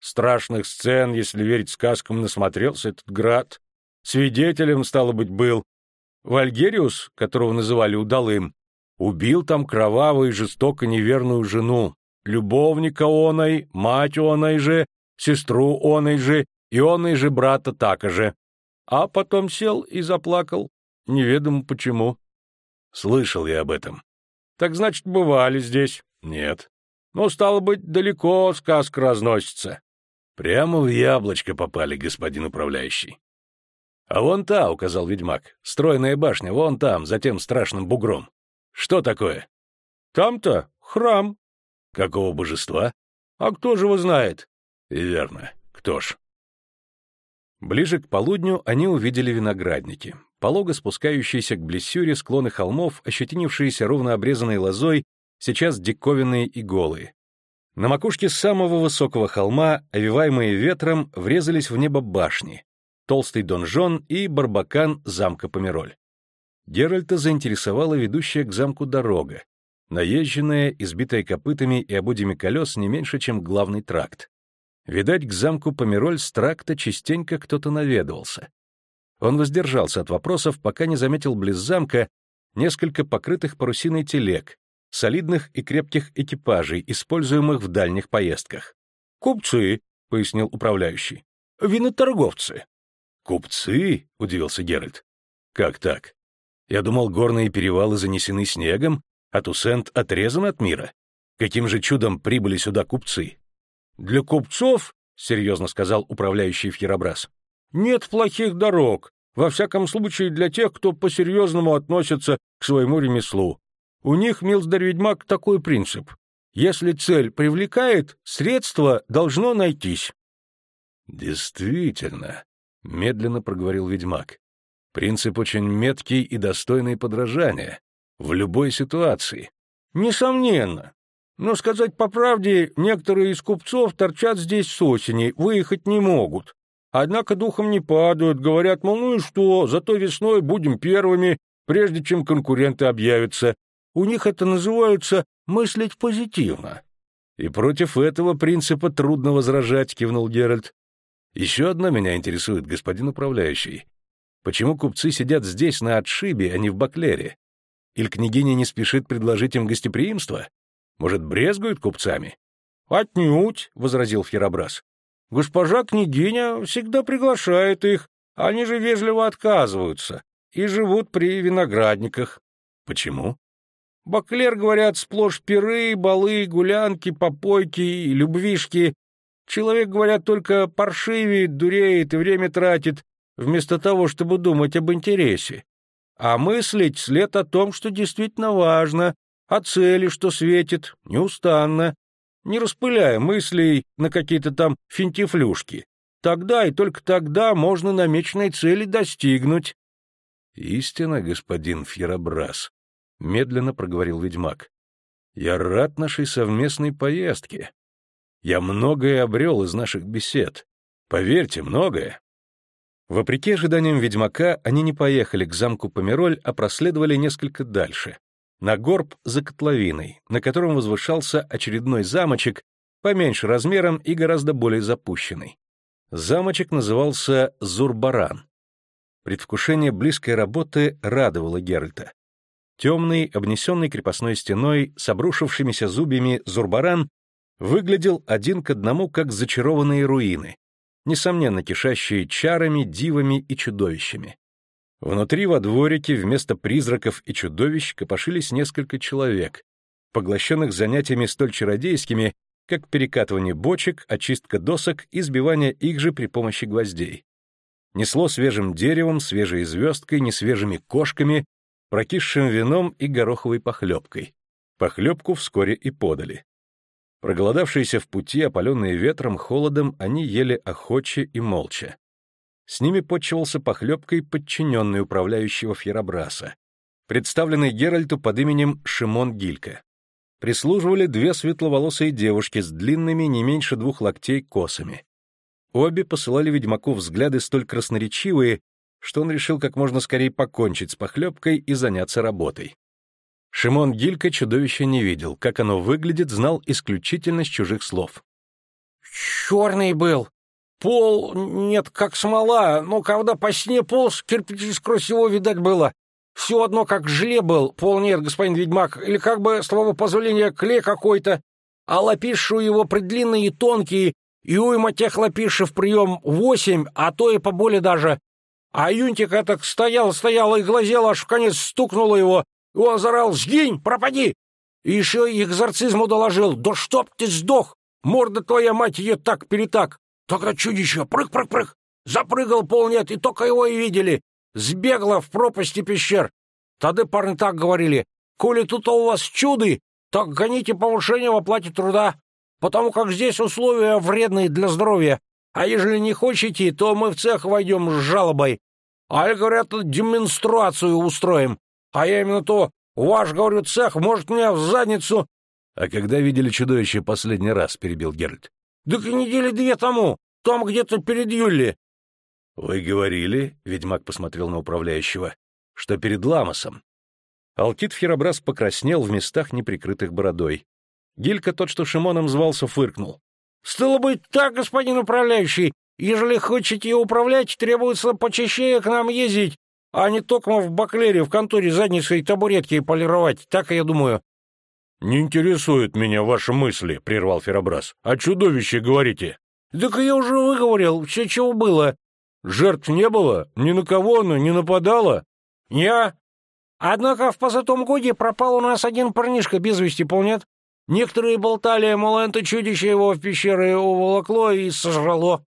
Страшных сцен, если верить сказкам, насмотрелся этот град. Свидетелем, стало быть, был. Вальгериус, которого называли удалым, убил там кроваво и жестоко неверную жену, любовника оной, мать оной же, сестру оной же и оной же брата така же. А потом сел и заплакал, неведомо почему. Слышал я об этом. Так значит, бывали здесь? Нет. Ну, стало быть, далеко сказка разносится. Прямо в яблочко попали, господин управляющий. А вон та, — указал ведьмак, — стройная башня, вон там, за тем страшным бугром. Что такое? Там-то храм. Какого божества? А кто же его знает? Верно. Кто ж? Ближе к полудню они увидели виноградники. Полого спускающиеся к блессюре склоны холмов, ощетинившиеся ровно обрезанной лозой, сейчас диковинные и голые. На макушке самого высокого холма, овиваемые ветром, врезались в небо башни, толстый донжон и барбакан замка Помероль. Геральта заинтересовала ведущая к замку дорога, наезженная, избитая копытами и ободьями колес не меньше, чем главный тракт. Видать, к замку Помероль с тракта частенько кто-то наведывался. Он воздержался от вопросов, пока не заметил близ замка несколько покрытых парусиной телег, солидных и крепких экипажей, используемых в дальних поездках. «Купцы», — пояснил управляющий. «Виноторговцы». «Купцы?» — удивился Геральт. «Как так? Я думал, горные перевалы занесены снегом, а Тусент отрезан от мира. Каким же чудом прибыли сюда купцы?» «Для купцов, — серьезно сказал управляющий Фьеробрас, — нет плохих дорог, во всяком случае для тех, кто по-серьезному относится к своему ремеслу. У них, Милсдар-ведьмак, такой принцип. Если цель привлекает, средство должно найтись. «Действительно», — медленно проговорил ведьмак. «Принцип очень меткий и достойный подражания. В любой ситуации». «Несомненно. Но, сказать по правде, некоторые из купцов торчат здесь с осени, выехать не могут. Однако духом не падают, говорят, мол, ну и что, зато весной будем первыми, прежде чем конкуренты объявятся, у них это называется «мыслить позитивно». «И против этого принципа трудно возражать», — кивнул Геральт. «Еще одно меня интересует, господин управляющий. Почему купцы сидят здесь, на отшибе, а не в Баклере? Или княгиня не спешит предложить им гостеприимство? Может, брезгуют купцами?» «Отнюдь», — возразил Фьеробрас. «Госпожа княгиня всегда приглашает их, они же вежливо отказываются и живут при виноградниках». «Почему?» Баклер, говорят, сплошь пиры, балы, гулянки, попойки и любвишки. Человек, говорят, только паршивеет, дуреет и время тратит, вместо того, чтобы думать об интересе. А мыслить след о том, что действительно важно, о цели, что светит, неустанно, не распыляя мыслей на какие-то там финтифлюшки. Тогда и только тогда можно намеченной цели достигнуть. — Истина, господин Фьеробрас, медленно проговорил ведьмак. Я рад нашей совместной поездке. Я многое обрел из наших бесед. Поверьте, многое. Вопреки ожиданиям ведьмака, они не поехали к замку Помероль, а проследовали несколько дальше, на горб за котловиной, на котором возвышался очередной замочек, поменьше размером и гораздо более запущенный. Замочек назывался Зурбаран. Предвкушение близкой работы радовало Геральта. Темный, обнесенный крепостной стеной, с обрушившимися зубьями Зурбаран выглядел один к одному, как зачарованные руины, несомненно кишащие чарами, дивами и чудовищами. Внутри во дворике вместо призраков и чудовищ копошились несколько человек, поглощенных занятиями столь чародейскими, как перекатывание бочек, очистка досок и сбивание их же при помощи гвоздей. Несло свежим деревом, свежей звездкой, несвежими кошками, прокисшим вином и гороховой похлебкой. Похлебку вскоре и подали. Проголодавшиеся в пути, опаленные ветром, холодом, они ели охоче и молча. С ними подчивался похлебкой подчиненный управляющего Фьерабраса, представленный Геральту под именем Шимон Гилька. Прислуживали две светловолосые девушки с длинными не меньше двух локтей косами. Обе посылали ведьмаку взгляды столь красноречивые, что он решил как можно скорее покончить с похлебкой и заняться работой. Шимон Гилька чудовище не видел, как оно выглядит, знал исключительно с чужих слов. «Черный был. Пол, нет, как смола, но когда по сне полз, кирпич сквозь его видать было. Все одно как желе был, пол нет, господин ведьмак, или как бы, с твоего позволения, клей какой-то, а лапишу его предлинные и тонкие, и уйма тех лапишев прием восемь, а то и поболее даже. А Юнтик этот стоял, стоял и глазел, аж в конец стукнуло его, и он зарал «Сгинь, пропади!» И еще и экзорцизму доложил «Да чтоб ты сдох! Морда твоя мать ее так-перетак!» Только чудище прыг-прыг-прыг! Запрыгал пол нет, и только его и видели. Сбегла в пропасти пещер. Тогда парни так говорили. «Коли тут у вас чуды, так гоните повышение в оплате труда, потому как здесь условия вредные для здоровья. А ежели не хотите, то мы в цех войдем с жалобой. А говорят, демонстрацию устроим. А я именно то, ваш, говорю, цех, может, меня в задницу...» «А когда видели чудовище последний раз?» — перебил Геральт. «Так недели две тому, там где-то перед Юли». «Вы говорили, — ведьмак посмотрел на управляющего, — что перед Ламосом». Алкит Ферабрас покраснел в местах, неприкрытых бородой. Гилька, тот, что Шимоном звался, фыркнул. «Стало быть так, господин управляющий, ежели хотите управлять, требуется почаще к нам ездить, а не только в баклере в конторе задницей табуретки полировать, так я думаю». «Не интересуют меня ваши мысли», — прервал Ферабрас. «О чудовище говорите». «Так я уже выговорил, все чего было». «Жертв не было? Ни на кого она не нападала?» «Не. Однако в позатом годе пропал у нас один парнишка без вести, помнят? Некоторые болтали, мол, это чудище его в пещеры уволокло и сожрало.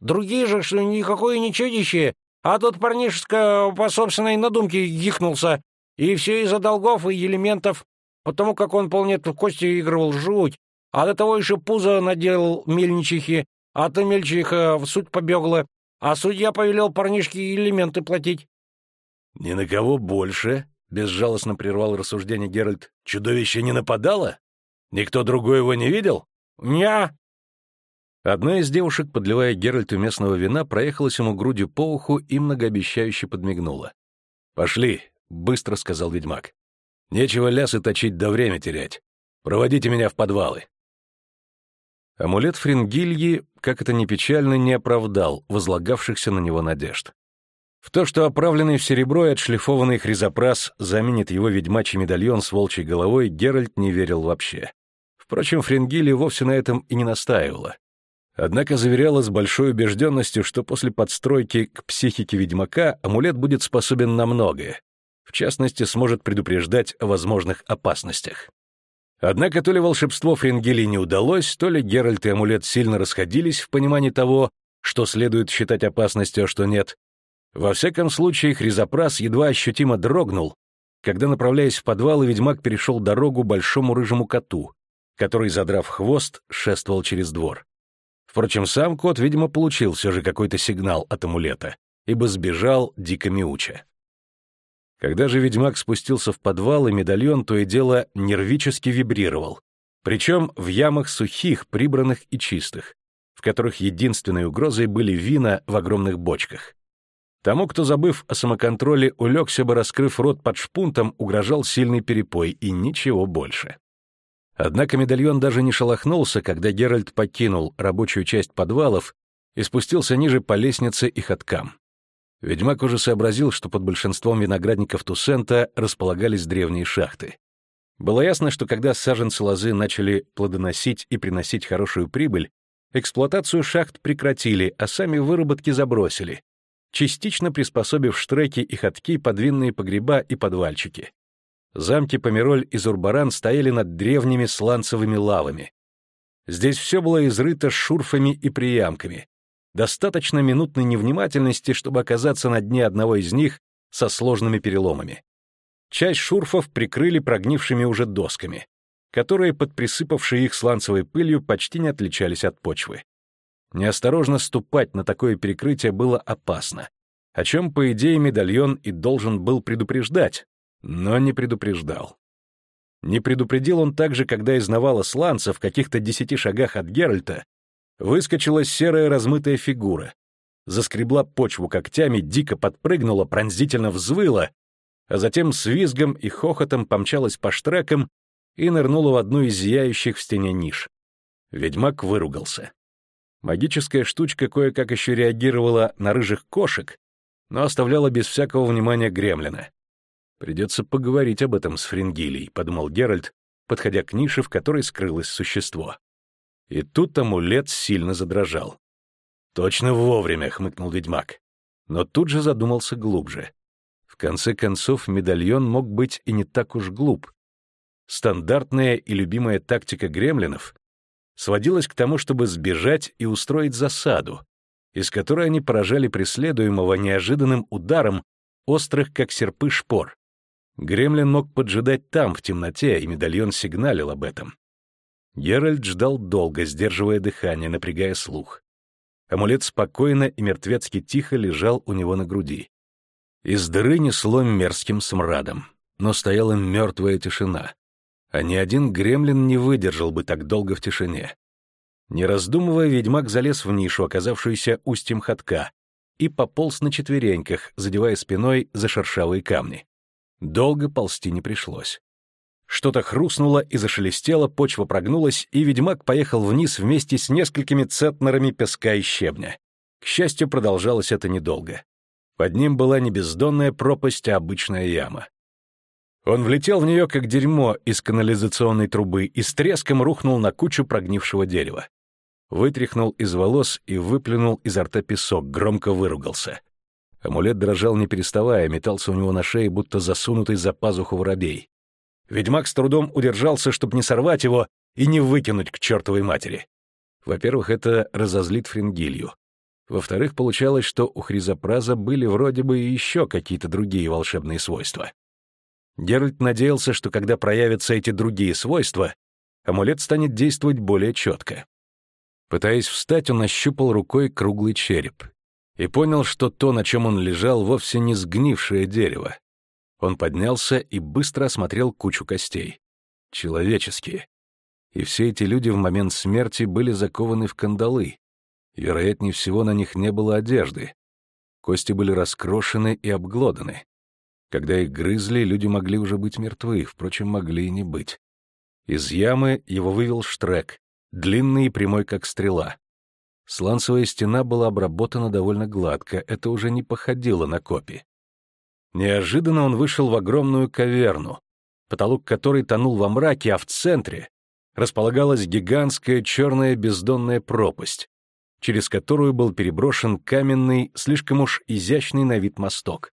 Другие же, что никакое не чудище, а тот парнишка по собственной надумке гихнулся, и все из-за долгов и элементов, потому как он полнет в кости игрывал жуть, а до того еще пузо наделал мельничихи, а то мельчиха в суть побегла, а судья повелел парнишке элементы платить. — Ни на кого больше, — безжалостно прервал рассуждение Геральт, — чудовище не нападало? Никто другой его не видел? — Ня, Одна из девушек, подливая Геральту местного вина, проехалась ему грудью по уху и многообещающе подмигнула. «Пошли», — быстро сказал ведьмак. «Нечего лясы точить да время терять. Проводите меня в подвалы». Амулет Фрингильи, как это ни печально, не оправдал возлагавшихся на него надежд. В то, что оправленный в серебро и отшлифованный хризопрас заменит его ведьмачий медальон с волчьей головой, Геральт не верил вообще. Впрочем, Фрингильи вовсе на этом и не настаивала. Однако заверяла с большой убежденностью, что после подстройки к психике ведьмака амулет будет способен на многое, в частности, сможет предупреждать о возможных опасностях. Однако то ли волшебство Фрингели не удалось, то ли Геральт и амулет сильно расходились в понимании того, что следует считать опасностью, а что нет. Во всяком случае, Хризопрас едва ощутимо дрогнул, когда, направляясь в подвал, ведьмак перешел дорогу большому рыжему коту, который, задрав хвост, шествовал через двор. Впрочем, сам кот, видимо, получил все же какой-то сигнал от амулета, ибо сбежал дико мяуча. Когда же ведьмак спустился в подвал, и медальон то и дело нервически вибрировал, причем в ямах сухих, прибранных и чистых, в которых единственной угрозой были вина в огромных бочках. Тому, кто, забыв о самоконтроле, улегся бы, раскрыв рот под шпунтом, угрожал сильный перепой и ничего больше. Однако медальон даже не шелохнулся, когда Геральт покинул рабочую часть подвалов и спустился ниже по лестнице и ходкам. Ведьмак уже сообразил, что под большинством виноградников Туссента располагались древние шахты. Было ясно, что когда саженцы лозы начали плодоносить и приносить хорошую прибыль, Эксплуатацию шахт прекратили, а сами выработки забросили, частично приспособив штреки и ходки под винные погреба и подвальчики. Замки Помероль и Зурбаран стояли над древними сланцевыми лавами. Здесь все было изрыто шурфами и приямками. Достаточно минутной невнимательности, чтобы оказаться на дне одного из них со сложными переломами. Часть шурфов прикрыли прогнившими уже досками, которые, под присыпавшей их сланцевой пылью, почти не отличались от почвы. Неосторожно ступать на такое перекрытие было опасно, о чем, по идее, медальон и должен был предупреждать, но не предупреждал. Не предупредил он также, когда из навала сланца в каких-то десяти шагах от Геральта выскочила серая размытая фигура, заскребла почву когтями, дико подпрыгнула, пронзительно взвыла, а затем с визгом и хохотом помчалась по штрекам и нырнула в одну из зияющих в стене ниш. Ведьмак выругался. Магическая штучка кое-как еще реагировала на рыжих кошек, но оставляла без всякого внимания гремлина. «Придется поговорить об этом с Фрингилей», — подумал Геральт, подходя к нише, в которой скрылось существо. И тут амулет сильно задрожал. «Точно вовремя», — хмыкнул ведьмак. Но тут же задумался глубже. В конце концов, медальон мог быть и не так уж глуп. Стандартная и любимая тактика гремлинов сводилась к тому, чтобы сбежать и устроить засаду, из которой они поражали преследуемого неожиданным ударом острых, как серпы, шпор. Гремлин мог поджидать там, в темноте, и медальон сигналил об этом. Геральт ждал долго, сдерживая дыхание, напрягая слух. Амулет спокойно и мертвецки тихо лежал у него на груди. Из дыры несло мерзким смрадом, но стояла мертвая тишина а ни один гремлин не выдержал бы так долго в тишине. Не раздумывая, ведьмак залез в нишу, оказавшуюся устьем ходка, и пополз на четвереньках, задевая спиной за шершавые камни. Долго ползти не пришлось. Что-то хрустнуло и зашелестело, почва прогнулась, и ведьмак поехал вниз вместе с несколькими центнерами песка и щебня. К счастью, продолжалось это недолго. Под ним была не бездонная пропасть, а обычная яма. Он влетел в нее, как дерьмо из канализационной трубы, и с треском рухнул на кучу прогнившего дерева. Вытряхнул из волос и выплюнул изо рта песок, громко выругался. Амулет дрожал не переставая, метался у него на шее, будто засунутый за пазуху воробей. Ведьмак с трудом удержался, чтобы не сорвать его и не выкинуть к чертовой матери. Во-первых, это разозлит Фрингилью. Во-вторых, получалось, что у Хризопраза были вроде бы еще какие-то другие волшебные свойства. Геральт надеялся, что когда проявятся эти другие свойства, амулет станет действовать более четко. Пытаясь встать, он ощупал рукой круглый череп и понял, что то, на чем он лежал, вовсе не сгнившее дерево. Он поднялся и быстро осмотрел кучу костей. Человеческие. И все эти люди в момент смерти были закованы в кандалы. Вероятнее всего, на них не было одежды. Кости были раскрошены и обглоданы. Когда их грызли, люди могли уже быть мертвы, впрочем, могли и не быть. Из ямы его вывел штрек, длинный и прямой, как стрела. Сланцевая стена была обработана довольно гладко, это уже не походило на копи. Неожиданно он вышел в огромную каверну, потолок которой тонул во мраке, а в центре располагалась гигантская черная бездонная пропасть, через которую был переброшен каменный, слишком уж изящный на вид мосток.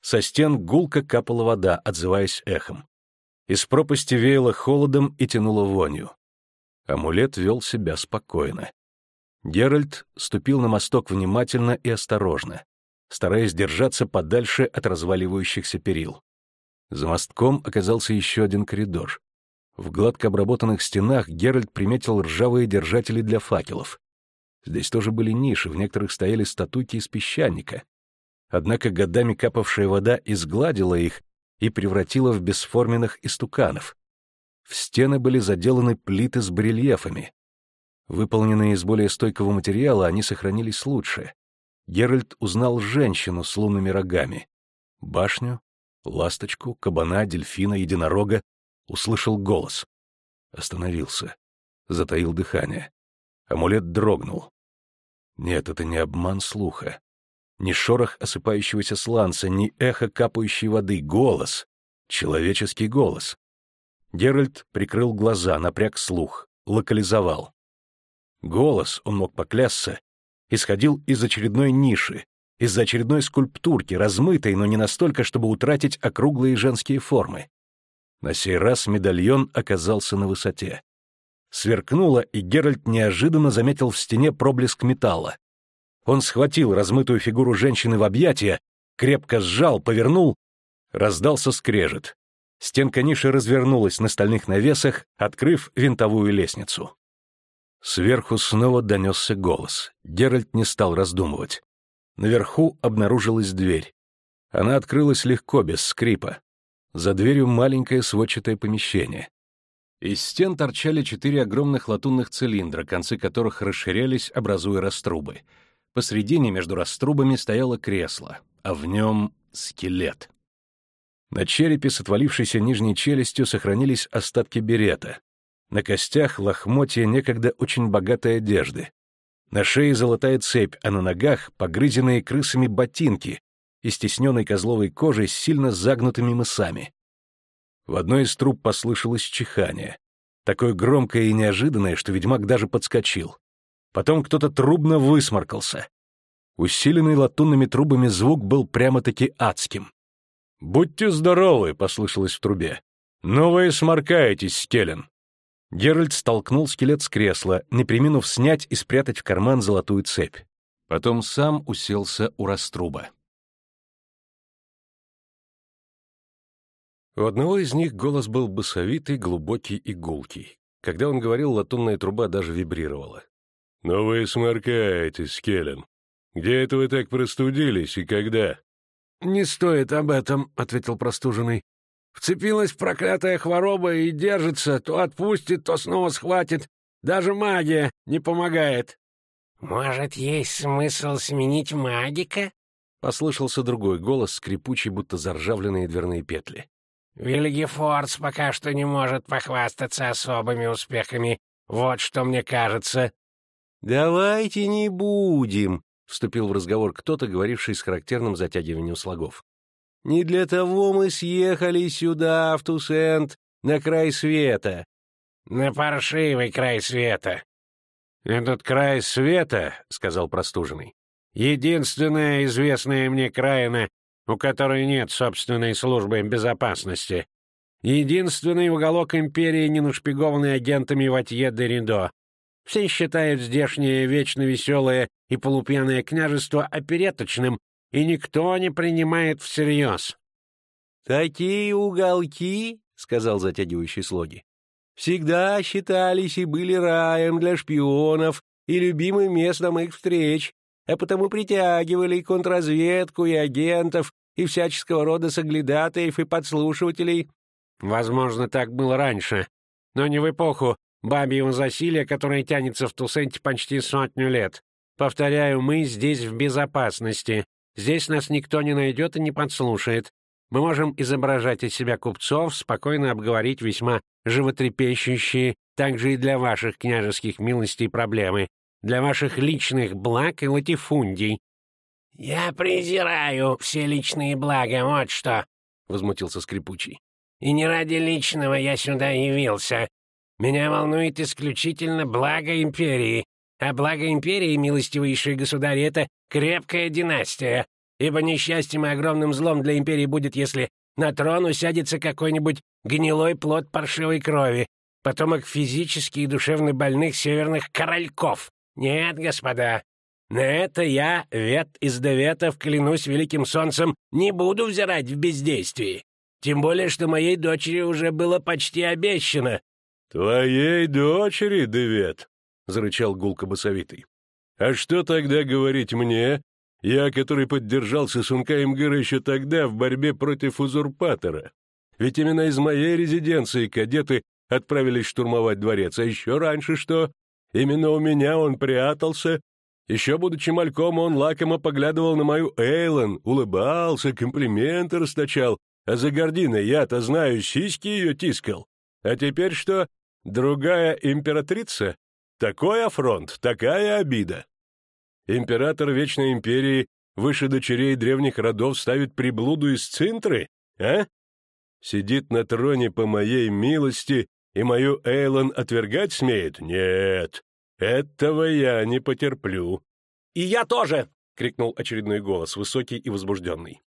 Со стен гулко капала вода, отзываясь эхом. Из пропасти веяло холодом и тянуло вонью. Амулет вел себя спокойно. Геральт ступил на мосток внимательно и осторожно, стараясь держаться подальше от разваливающихся перил. За мостком оказался еще один коридор. В гладко обработанных стенах Геральт приметил ржавые держатели для факелов. Здесь тоже были ниши, в некоторых стояли статуйки из песчаника, Однако годами капавшая вода изгладила их и превратила в бесформенных истуканов. В стены были заделаны плиты с барельефами. Выполненные из более стойкого материала, они сохранились лучше. Геральт узнал женщину с лунными рогами. Башню, ласточку, кабана, дельфина, единорога. Услышал голос. Остановился. Затаил дыхание. Амулет дрогнул. Нет, это не обман слуха. Ни шорох осыпающегося сланца, ни эхо капающей воды. Голос. Человеческий голос. Геральт прикрыл глаза, напряг слух, локализовал. Голос, он мог поклясться, исходил из очередной ниши, из-за очередной скульптурки, размытой, но не настолько, чтобы утратить округлые женские формы. На сей раз медальон оказался на высоте. Сверкнуло, и Геральт неожиданно заметил в стене проблеск металла. Он схватил размытую фигуру женщины в объятия, крепко сжал, повернул. Раздался скрежет. Стенка ниши развернулась на стальных навесах, открыв винтовую лестницу. Сверху снова донесся голос. Геральт не стал раздумывать. Наверху обнаружилась дверь. Она открылась легко, без скрипа. За дверью маленькое сводчатое помещение. Из стен торчали четыре огромных латунных цилиндра, концы которых расширялись, образуя раструбы — Посредине между раструбами стояло кресло, а в нем скелет. На черепе с отвалившейся нижней челюстью сохранились остатки берета. На костях лохмотья некогда очень богатой одежды. На шее золотая цепь, а на ногах погрызенные крысами ботинки и стесненной козловой кожей с сильно загнутыми мысами. В одной из труб послышалось чихание. Такое громкое и неожиданное, что ведьмак даже подскочил. Потом кто-то трубно высморкался. Усиленный латунными трубами звук был прямо-таки адским. «Будьте здоровы!» — послышалось в трубе. «Ну вы сморкаетесь, Скелен!» Геральт столкнул скелет с кресла, не приминув снять и спрятать в карман золотую цепь. Потом сам уселся у раструба. У одного из них голос был басовитый, глубокий и гулкий. Когда он говорил, латунная труба даже вибрировала. «Но вы сморкаетесь, Келлен. Где это вы так простудились и когда?» «Не стоит об этом», — ответил простуженный. «Вцепилась проклятая хвороба и держится, то отпустит, то снова схватит. Даже магия не помогает». «Может, есть смысл сменить магика?» — послышался другой голос, скрипучий, будто заржавленные дверные петли. «Вильгефордс пока что не может похвастаться особыми успехами. Вот что мне кажется». «Давайте не будем», — вступил в разговор кто-то, говоривший с характерным затягиванием слогов. «Не для того мы съехали сюда, в Тусент, на край света». «На паршивый край света». «Этот край света», — сказал простуженный, — «единственная известная мне краина, у которой нет собственной службы безопасности. Единственный уголок империи, не нашпигованный агентами Ватье де Ридо. Все считают здешнее вечно веселое и полупьяное княжество опереточным, и никто не принимает всерьез. — Такие уголки, — сказал затягивающий слоги, — всегда считались и были раем для шпионов и любимым местом их встреч, а потому притягивали и контрразведку, и агентов, и всяческого рода соглядатаев и подслушивателей. Возможно, так было раньше, но не в эпоху бабьего засилия, которое тянется в Тусенте почти сотню лет. Повторяю, мы здесь в безопасности. Здесь нас никто не найдет и не подслушает. Мы можем изображать из себя купцов, спокойно обговорить весьма животрепещущие, также и для ваших княжеских милостей проблемы, для ваших личных благ и латифундий. — Я презираю все личные блага, вот что, — возмутился скрипучий. — И не ради личного я сюда явился. Меня волнует исключительно благо империи, а благо империи, милостивейшие государи, это крепкая династия, ибо несчастьем и огромным злом для империи будет, если на трон усядется какой-нибудь гнилой плод паршивой крови, потомок физически и душевно больных северных корольков. Нет, господа, на это я, вет из доветов, клянусь великим солнцем, не буду взирать в бездействии. Тем более, что моей дочери уже было почти обещано, «Твоей дочери, Девет!» — зарычал гулко басовитый. «А что тогда говорить мне, я, который поддержал Сосунка Имгыра еще тогда в борьбе против узурпатора? Ведь именно из моей резиденции кадеты отправились штурмовать дворец, а еще раньше что? Именно у меня он прятался. Еще будучи мальком, он лакомо поглядывал на мою Эйлон, улыбался, комплименты расточал, а за гординой я-то знаю, сиськи ее тискал. А теперь что? Другая императрица? Такой афронт, такая обида. Император Вечной Империи выше дочерей древних родов ставит приблуду из Цинтры, а? Сидит на троне по моей милости и мою Эйлон отвергать смеет? Нет. Этого я не потерплю. И я тоже, крикнул очередной голос, высокий и возбужденный.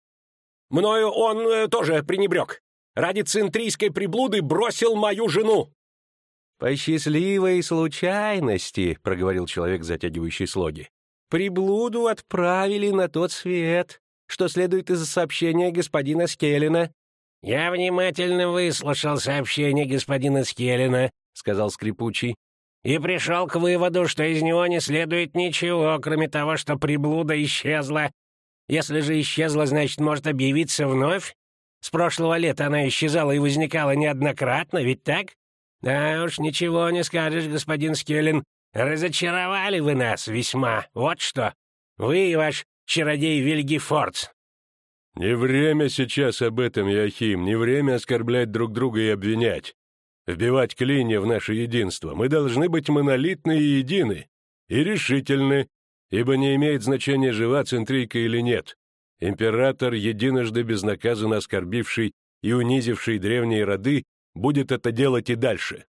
Мною он э, тоже пренебрег. Ради центрийской приблуды бросил мою жену. «По счастливой случайности», — проговорил человек, затягивающий слоги, «приблуду отправили на тот свет, что следует из сообщения господина Скеллина». «Я внимательно выслушал сообщение господина Скеллина», — сказал скрипучий, «и пришел к выводу, что из него не следует ничего, кроме того, что приблуда исчезла. Если же исчезла, значит, может объявиться вновь? С прошлого лета она исчезала и возникала неоднократно, ведь так?» «Да уж, ничего не скажешь, господин Скеллин. Разочаровали вы нас весьма. Вот что. Вы и ваш чародей Вильгефордс». «Не время сейчас об этом, Яхим, не время оскорблять друг друга и обвинять. Вбивать клинья в наше единство. Мы должны быть монолитны и едины, и решительны, ибо не имеет значения, жива центрийка или нет. Император, единожды безнаказанно оскорбивший и унизивший древние роды, будет это делать и дальше.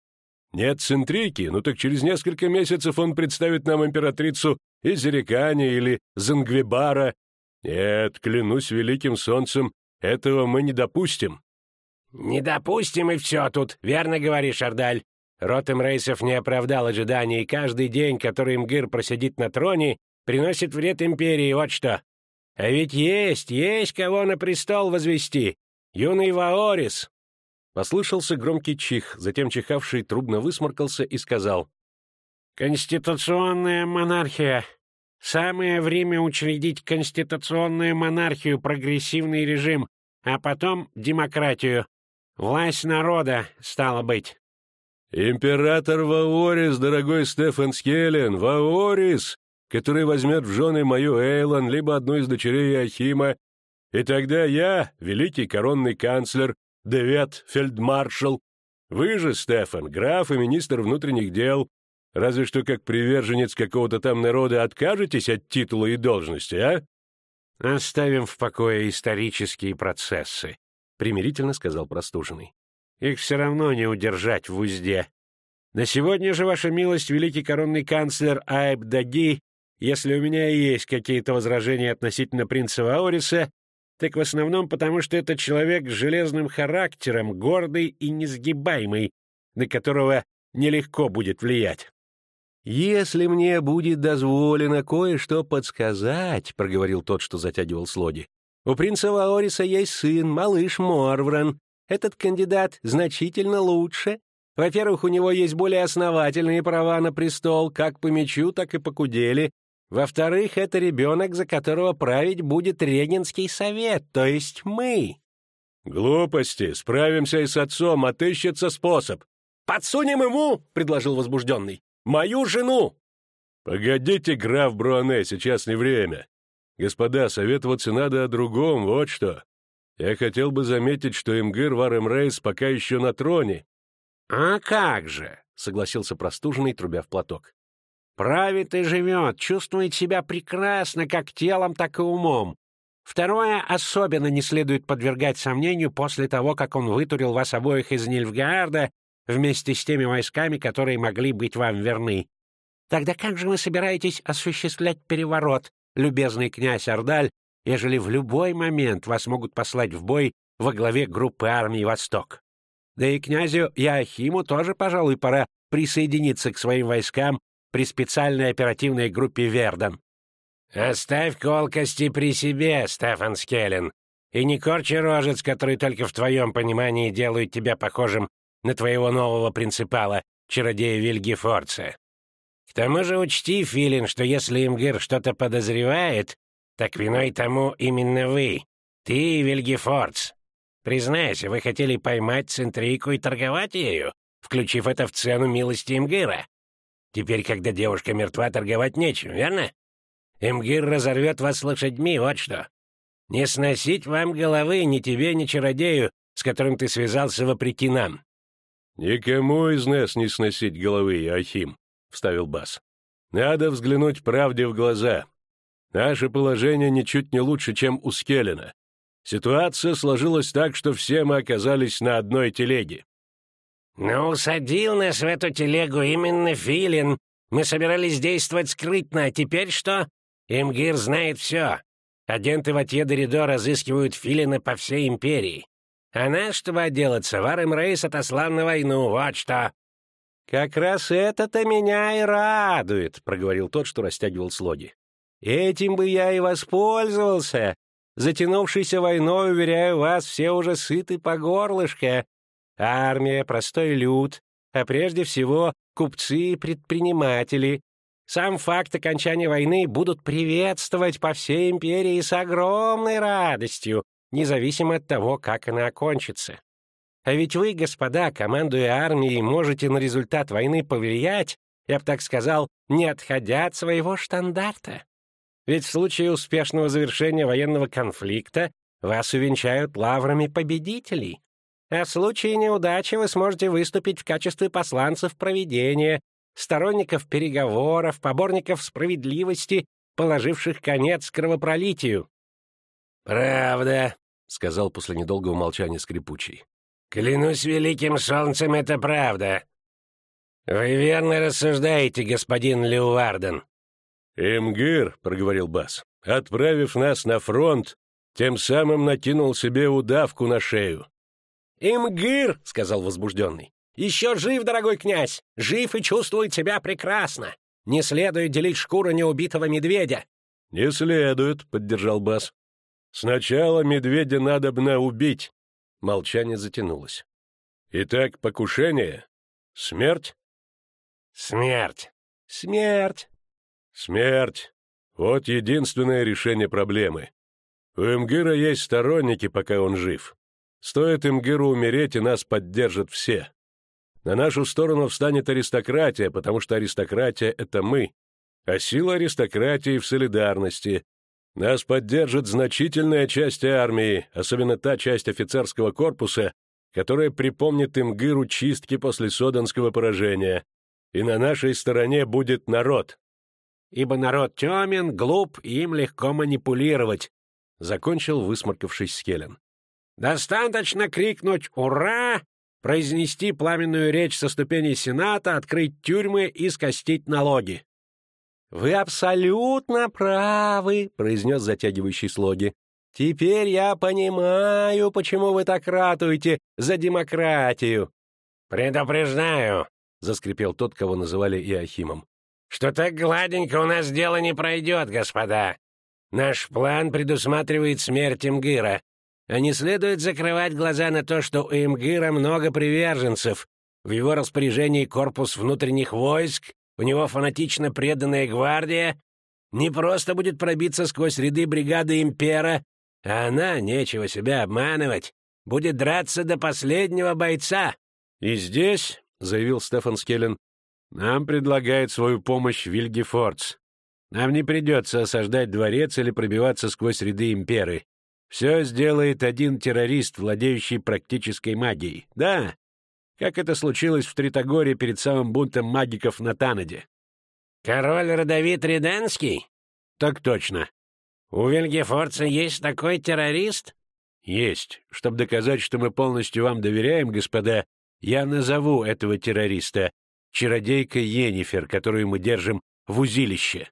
Нет центрики, ну так через несколько месяцев он представит нам императрицу Изерикани или Зангвибара. Нет, клянусь великим солнцем, этого мы не допустим. «Не допустим, и все тут, верно говоришь, Ардаль. Ротем Рейсов не оправдал ожиданий, и каждый день, который Мгир просидит на троне, приносит вред империи, вот что. А ведь есть, есть кого на престол возвести. Юный Ваорис, Послышался громкий чих, затем чихавший трубно высморкался и сказал. «Конституционная монархия. Самое время учредить конституционную монархию, прогрессивный режим, а потом демократию. Власть народа, стало быть». «Император Ваорис, дорогой Стефан Скеллен, Ваорис, который возьмет в жены мою Эйлон, либо одну из дочерей Ахима, и тогда я, великий коронный канцлер, Девет, фельдмаршал. Вы же, Стефан, граф и министр внутренних дел. Разве что как приверженец какого-то там народа откажетесь от титула и должности, а? Оставим в покое исторические процессы, примирительно сказал простуженный. Их все равно не удержать в узде. На сегодня же, ваша милость, великий коронный канцлер Айб Даги, если у меня есть какие-то возражения относительно принца Ваориса, так в основном потому, что это человек с железным характером, гордый и несгибаемый, на которого нелегко будет влиять. «Если мне будет дозволено кое-что подсказать», — проговорил тот, что затягивал слоги, «у принца Ваориса есть сын, малыш Морвран. Этот кандидат значительно лучше. Во-первых, у него есть более основательные права на престол, как по мечу, так и по кудели, во-вторых, это ребенок, за которого править будет Регенский совет, то есть мы. Глупости, справимся и с отцом, отыщется способ. Подсунем ему, предложил возбужденный, мою жену. Погодите, граф Бруане, сейчас не время. Господа, советоваться надо о другом, вот что. Я хотел бы заметить, что Имгыр Варэмрейс пока еще на троне. — А как же, — согласился простуженный, трубя в платок. Правит и живет, чувствует себя прекрасно как телом, так и умом. Второе особенно не следует подвергать сомнению после того, как он вытурил вас обоих из Нильфгаарда вместе с теми войсками, которые могли быть вам верны. Тогда как же вы собираетесь осуществлять переворот, любезный князь Ордаль, ежели в любой момент вас могут послать в бой во главе группы армий «Восток»? Да и князю Яахиму тоже, пожалуй, пора присоединиться к своим войскам при специальной оперативной группе «Верден». «Оставь колкости при себе, Стефан Скеллен, и не корчи рожец, который только в твоем понимании делают тебя похожим на твоего нового принципала, чародея Вильгефорца. К тому же учти, Филин, что если Имгир что-то подозревает, так виной тому именно вы, ты и Вильгефорц. Признайся, вы хотели поймать Центрику и торговать ею, включив это в цену милости Имгира. Теперь, когда девушка мертва, торговать нечем, верно? Эмгир разорвет вас лошадьми, вот что. Не сносить вам головы ни тебе, ни чародею, с которым ты связался вопреки нам». «Никому из нас не сносить головы, Ахим», — вставил Бас. «Надо взглянуть правде в глаза. Наше положение ничуть не лучше, чем у Скеллина. Ситуация сложилась так, что все мы оказались на одной телеге. «Но усадил нас в эту телегу именно Филин», — Мы собирались действовать скрытно, а теперь что? Имгир знает все. Агенты Ватье Доридо разыскивают Филина по всей империи. А наш, чтобы отделаться, Варем Рейс отослал на войну, вот что. «Как раз это-то меня и радует», — проговорил тот, что растягивал слоги. «Этим бы я и воспользовался. Затянувшейся войной, уверяю вас, все уже сыты по горлышко. Армия, простой люд, а прежде всего купцы и предприниматели. Сам факт окончания войны будут приветствовать по всей империи с огромной радостью, независимо от того, как она окончится. А ведь вы, господа, командуя армией, можете на результат войны повлиять, я бы так сказал, не отходя от своего штандарта. Ведь в случае успешного завершения военного конфликта вас увенчают лаврами победителей. А в случае неудачи вы сможете выступить в качестве посланцев проведения, сторонников переговоров, поборников справедливости, положивших конец кровопролитию. «Правда», — сказал после недолгого молчания скрипучий. «Клянусь великим солнцем, это правда. Вы верно рассуждаете, господин Леуварден». «Имгир», — проговорил Бас, — «отправив нас на фронт, тем самым накинул себе удавку на шею». «Имгир», — сказал возбужденный, — «еще жив, дорогой князь, жив и чувствует себя прекрасно. Не следует делить шкуру неубитого медведя». «Не следует», — поддержал Бас. «Сначала медведя надобно убить». Молчание затянулось. «Итак, покушение? Смерть?» «Смерть». «Смерть». «Смерть. Вот единственное решение проблемы. У Эмгира есть сторонники, пока он жив. Стоит Эмгиру умереть, и нас поддержат все. На нашу сторону встанет аристократия, потому что аристократия — это мы. А сила аристократии в солидарности. Нас поддержит значительная часть армии, особенно та часть офицерского корпуса, которая припомнит Имгиру чистки после Соданского поражения. И на нашей стороне будет народ ибо народ темен, глуп, им легко манипулировать», — закончил, высморкавшись Скеллен. «Достаточно крикнуть «Ура!», произнести пламенную речь со ступеней Сената, открыть тюрьмы и скостить налоги». «Вы абсолютно правы», — произнес затягивающий слоги. «Теперь я понимаю, почему вы так ратуете за демократию». «Предупреждаю», — заскрипел тот, кого называли Иохимом что так гладенько у нас дело не пройдет, господа. Наш план предусматривает смерть Имгыра, а не следует закрывать глаза на то, что у Имгыра много приверженцев. В его распоряжении корпус внутренних войск, у него фанатично преданная гвардия. Не просто будет пробиться сквозь ряды бригады Импера, а она, нечего себя обманывать, будет драться до последнего бойца. И здесь, — заявил Стефан Скеллен, нам предлагает свою помощь Вильгефордс. Нам не придется осаждать дворец или пробиваться сквозь ряды имперы. Все сделает один террорист, владеющий практической магией. Да, как это случилось в Тритогоре перед самым бунтом магиков на Танаде. «Король родовит Риденский?» «Так точно». «У Вильгефорца есть такой террорист?» «Есть. Чтобы доказать, что мы полностью вам доверяем, господа, я назову этого террориста, чародейка Енифер, которую мы держим в узилище».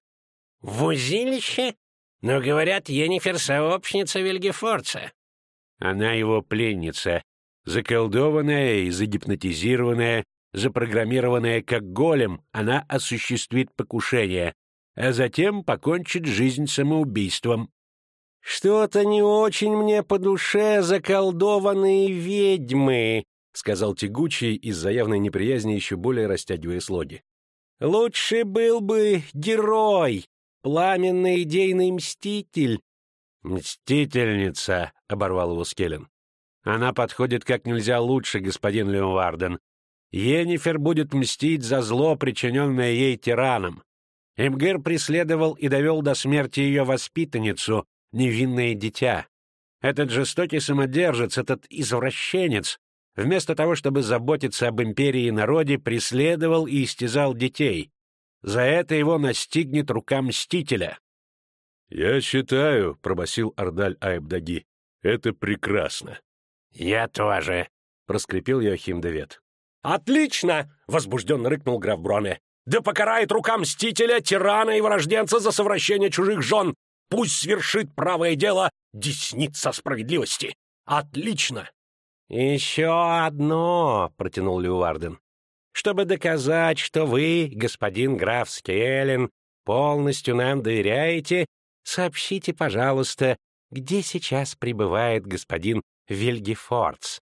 «В узилище? Но, говорят, Енифер — сообщница Вильгефорца». «Она его пленница, заколдованная и загипнотизированная, запрограммированная как голем, она осуществит покушение, а затем покончит жизнь самоубийством». «Что-то не очень мне по душе заколдованные ведьмы», — сказал тягучий, из-за явной неприязни еще более растягивая слоги. «Лучше был бы герой, пламенный идейный мститель». «Мстительница», — оборвал его Скеллен. «Она подходит как нельзя лучше, господин Леоварден. Енифер будет мстить за зло, причиненное ей тираном. Имгер преследовал и довел до смерти ее воспитанницу, невинное дитя. Этот жестокий самодержец, этот извращенец, вместо того, чтобы заботиться об империи и народе, преследовал и истязал детей. За это его настигнет рука Мстителя. «Я считаю», — пробасил Ардаль Айбдаги, — «это прекрасно». «Я тоже», — проскрипел Йохим Девет. «Отлично!» — возбужденно рыкнул граф Броме. Да покарает рука мстителя, тирана и врожденца за совращение чужих жен! Пусть свершит правое дело десница справедливости! Отлично!» «Еще одно!» — протянул Люварден. «Чтобы доказать, что вы, господин граф Скеллен, полностью нам доверяете, сообщите, пожалуйста, где сейчас пребывает господин Вильгефордс?»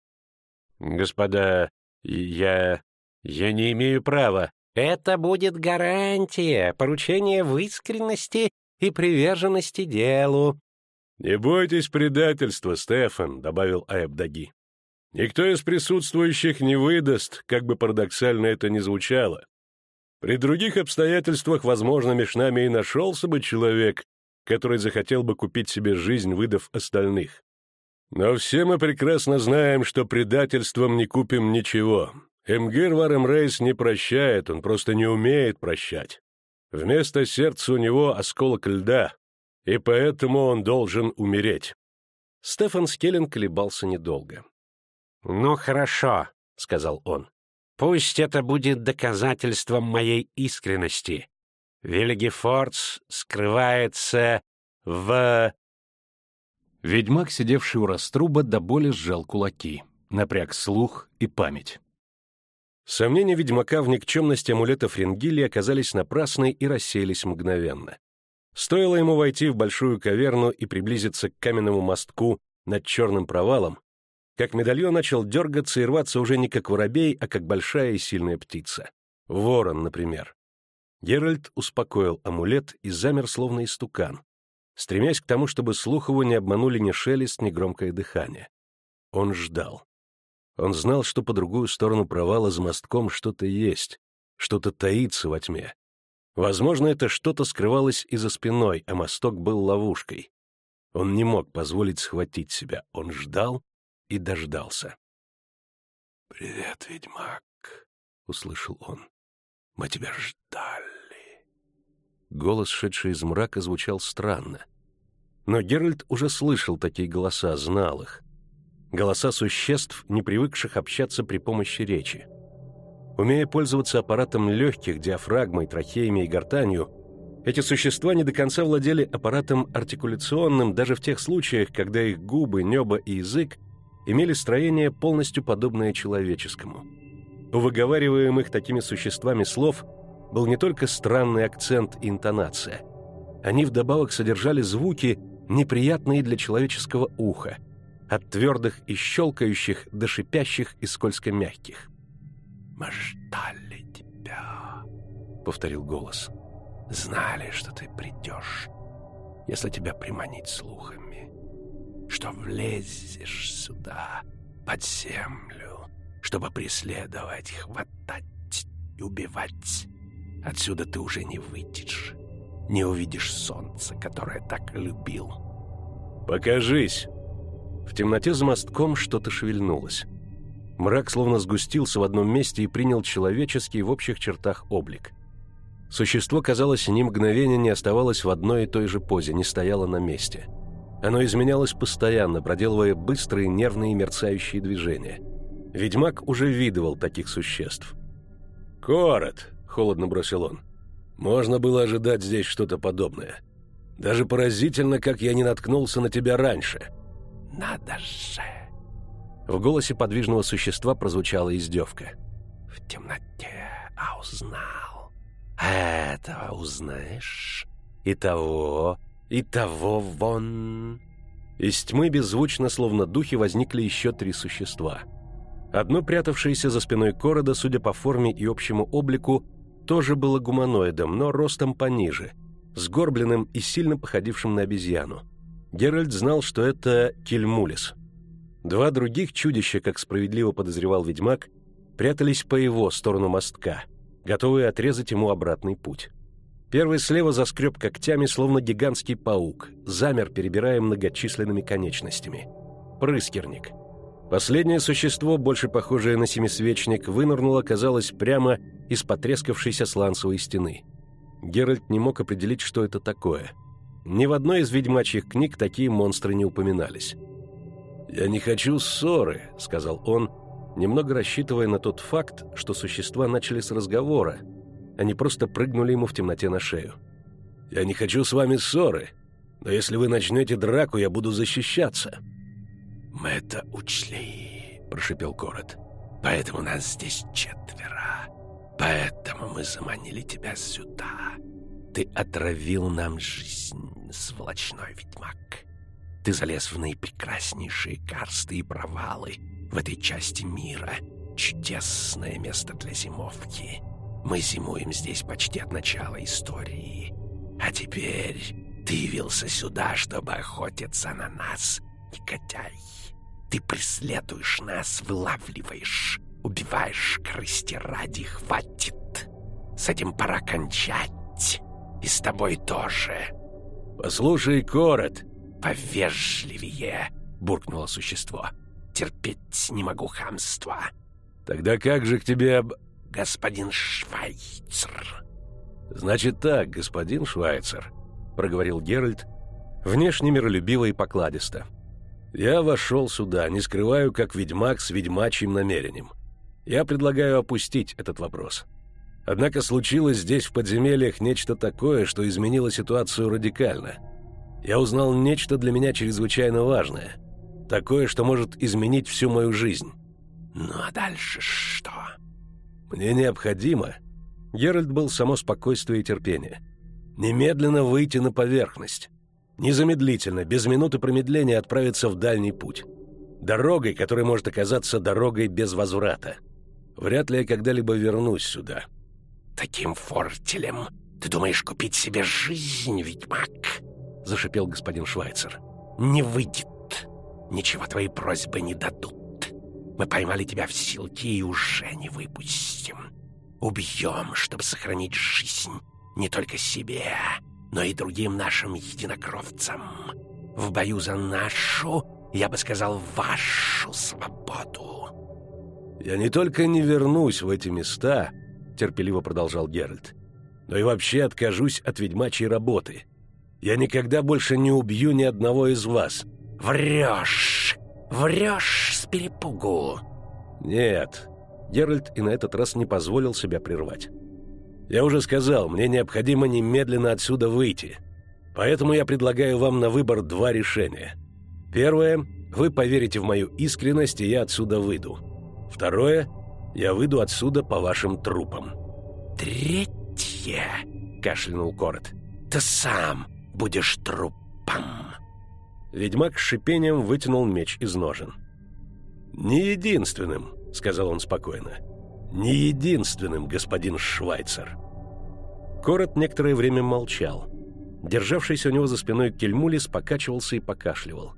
«Господа, я... я не имею права». «Это будет гарантия, поручение в искренности и приверженности делу». «Не бойтесь предательства, Стефан», — добавил Айбдаги. «Никто из присутствующих не выдаст, как бы парадоксально это ни звучало. При других обстоятельствах, возможно, между нами и нашелся бы человек, который захотел бы купить себе жизнь, выдав остальных. Но все мы прекрасно знаем, что предательством не купим ничего. Эмгир Варем Рейс не прощает, он просто не умеет прощать. Вместо сердца у него осколок льда, и поэтому он должен умереть. Стефан Скеллен колебался недолго. «Ну, хорошо», — сказал он. Пусть это будет доказательством моей искренности. Вильгефордс скрывается в... Ведьмак, сидевший у раструба, до боли сжал кулаки, напряг слух и память. Сомнения ведьмака в никчемности амулета Фрингили оказались напрасны и рассеялись мгновенно. Стоило ему войти в большую каверну и приблизиться к каменному мостку над черным провалом, как медальон начал дергаться и рваться уже не как воробей, а как большая и сильная птица. Ворон, например. Геральт успокоил амулет и замер словно истукан, стремясь к тому, чтобы слух его не обманули ни шелест, ни громкое дыхание. Он ждал. Он знал, что по другую сторону провала за мостком что-то есть, что-то таится во тьме. Возможно, это что-то скрывалось и за спиной, а мосток был ловушкой. Он не мог позволить схватить себя. Он ждал и дождался. «Привет, ведьмак», — услышал он. «Мы тебя ждали». Голос, шедший из мрака, звучал странно. Но Геральт уже слышал такие голоса, знал их. Голоса существ, не привыкших общаться при помощи речи. Умея пользоваться аппаратом легких, диафрагмой, трахеями и гортанью, эти существа не до конца владели аппаратом артикуляционным даже в тех случаях, когда их губы, небо и язык имели строение, полностью подобное человеческому. У выговариваемых такими существами слов был не только странный акцент и интонация. Они вдобавок содержали звуки, неприятные для человеческого уха, от твердых и щелкающих до шипящих и скользко мягких. «Мы ждали тебя», — повторил голос. «Знали, что ты придешь, если тебя приманить слухами что влезешь сюда, под землю, чтобы преследовать, хватать и убивать. Отсюда ты уже не выйдешь, не увидишь солнца, которое так любил. «Покажись!» В темноте за мостком что-то шевельнулось. Мрак словно сгустился в одном месте и принял человеческий в общих чертах облик. Существо, казалось, ни мгновения не оставалось в одной и той же позе, не стояло на месте — оно изменялось постоянно, проделывая быстрые нервные мерцающие движения. Ведьмак уже видывал таких существ. «Корот!» — холодно бросил он. «Можно было ожидать здесь что-то подобное. Даже поразительно, как я не наткнулся на тебя раньше». «Надо же!» В голосе подвижного существа прозвучала издевка. «В темноте, а узнал. А этого узнаешь? И того, и того вон...» Из тьмы беззвучно, словно духи, возникли еще три существа. Одно, прятавшееся за спиной Корода, судя по форме и общему облику, тоже было гуманоидом, но ростом пониже, сгорбленным и сильно походившим на обезьяну. Геральт знал, что это Кельмулис. Два других чудища, как справедливо подозревал ведьмак, прятались по его сторону мостка, готовые отрезать ему обратный путь. Первый слева заскреб когтями, словно гигантский паук, замер, перебирая многочисленными конечностями. Прыскерник. Последнее существо, больше похожее на семисвечник, вынырнуло, казалось, прямо из потрескавшейся сланцевой стены. Геральт не мог определить, что это такое. Ни в одной из ведьмачьих книг такие монстры не упоминались. «Я не хочу ссоры», — сказал он, немного рассчитывая на тот факт, что существа начали с разговора, Они просто прыгнули ему в темноте на шею. «Я не хочу с вами ссоры, но если вы начнете драку, я буду защищаться». «Мы это учли», — прошипел Корот. «Поэтому нас здесь четверо. Поэтому мы заманили тебя сюда. Ты отравил нам жизнь, сволочной ведьмак. Ты залез в наипрекраснейшие карсты и провалы в этой части мира. Чудесное место для зимовки. Мы зимуем здесь почти от начала истории. А теперь ты явился сюда, чтобы охотиться на нас, негодяй. Ты преследуешь нас, вылавливаешь, убиваешь корысти ради, хватит. С этим пора кончать. И с тобой тоже. «Послушай, Корот!» «Повежливее!» — буркнуло существо. «Терпеть не могу хамства». «Тогда как же к тебе об...» «Господин Швайцер». «Значит так, господин Швайцер», — проговорил Геральт, внешне миролюбиво и покладисто. «Я вошел сюда, не скрываю, как ведьмак с ведьмачьим намерением. Я предлагаю опустить этот вопрос. Однако случилось здесь в подземельях нечто такое, что изменило ситуацию радикально. Я узнал нечто для меня чрезвычайно важное. Такое, что может изменить всю мою жизнь. Ну а дальше что? Мне необходимо... Геральт был само спокойствие и терпение. Немедленно выйти на поверхность. Незамедлительно, без минуты промедления отправиться в дальний путь. Дорогой, которая может оказаться дорогой без возврата. Вряд ли я когда-либо вернусь сюда. Таким фортелем ты думаешь купить себе жизнь, ведьмак? Зашипел господин Швайцер. Не выйдет. Ничего твои просьбы не дадут. Мы поймали тебя в силке и уже не выпустим. Убьем, чтобы сохранить жизнь не только себе, но и другим нашим единокровцам. В бою за нашу, я бы сказал, вашу свободу. «Я не только не вернусь в эти места», — терпеливо продолжал Геральт, «но и вообще откажусь от ведьмачьей работы. Я никогда больше не убью ни одного из вас». «Врешь! Врешь с перепугу!» «Нет, Геральт и на этот раз не позволил себя прервать. «Я уже сказал, мне необходимо немедленно отсюда выйти. Поэтому я предлагаю вам на выбор два решения. Первое – вы поверите в мою искренность, и я отсюда выйду. Второе – я выйду отсюда по вашим трупам». «Третье!» – кашлянул Корот. «Ты сам будешь трупом!» Ведьмак с шипением вытянул меч из ножен. «Не единственным», — сказал он спокойно. «Не единственным, господин Швайцер». Корот некоторое время молчал. Державшийся у него за спиной кельмулис покачивался и покашливал.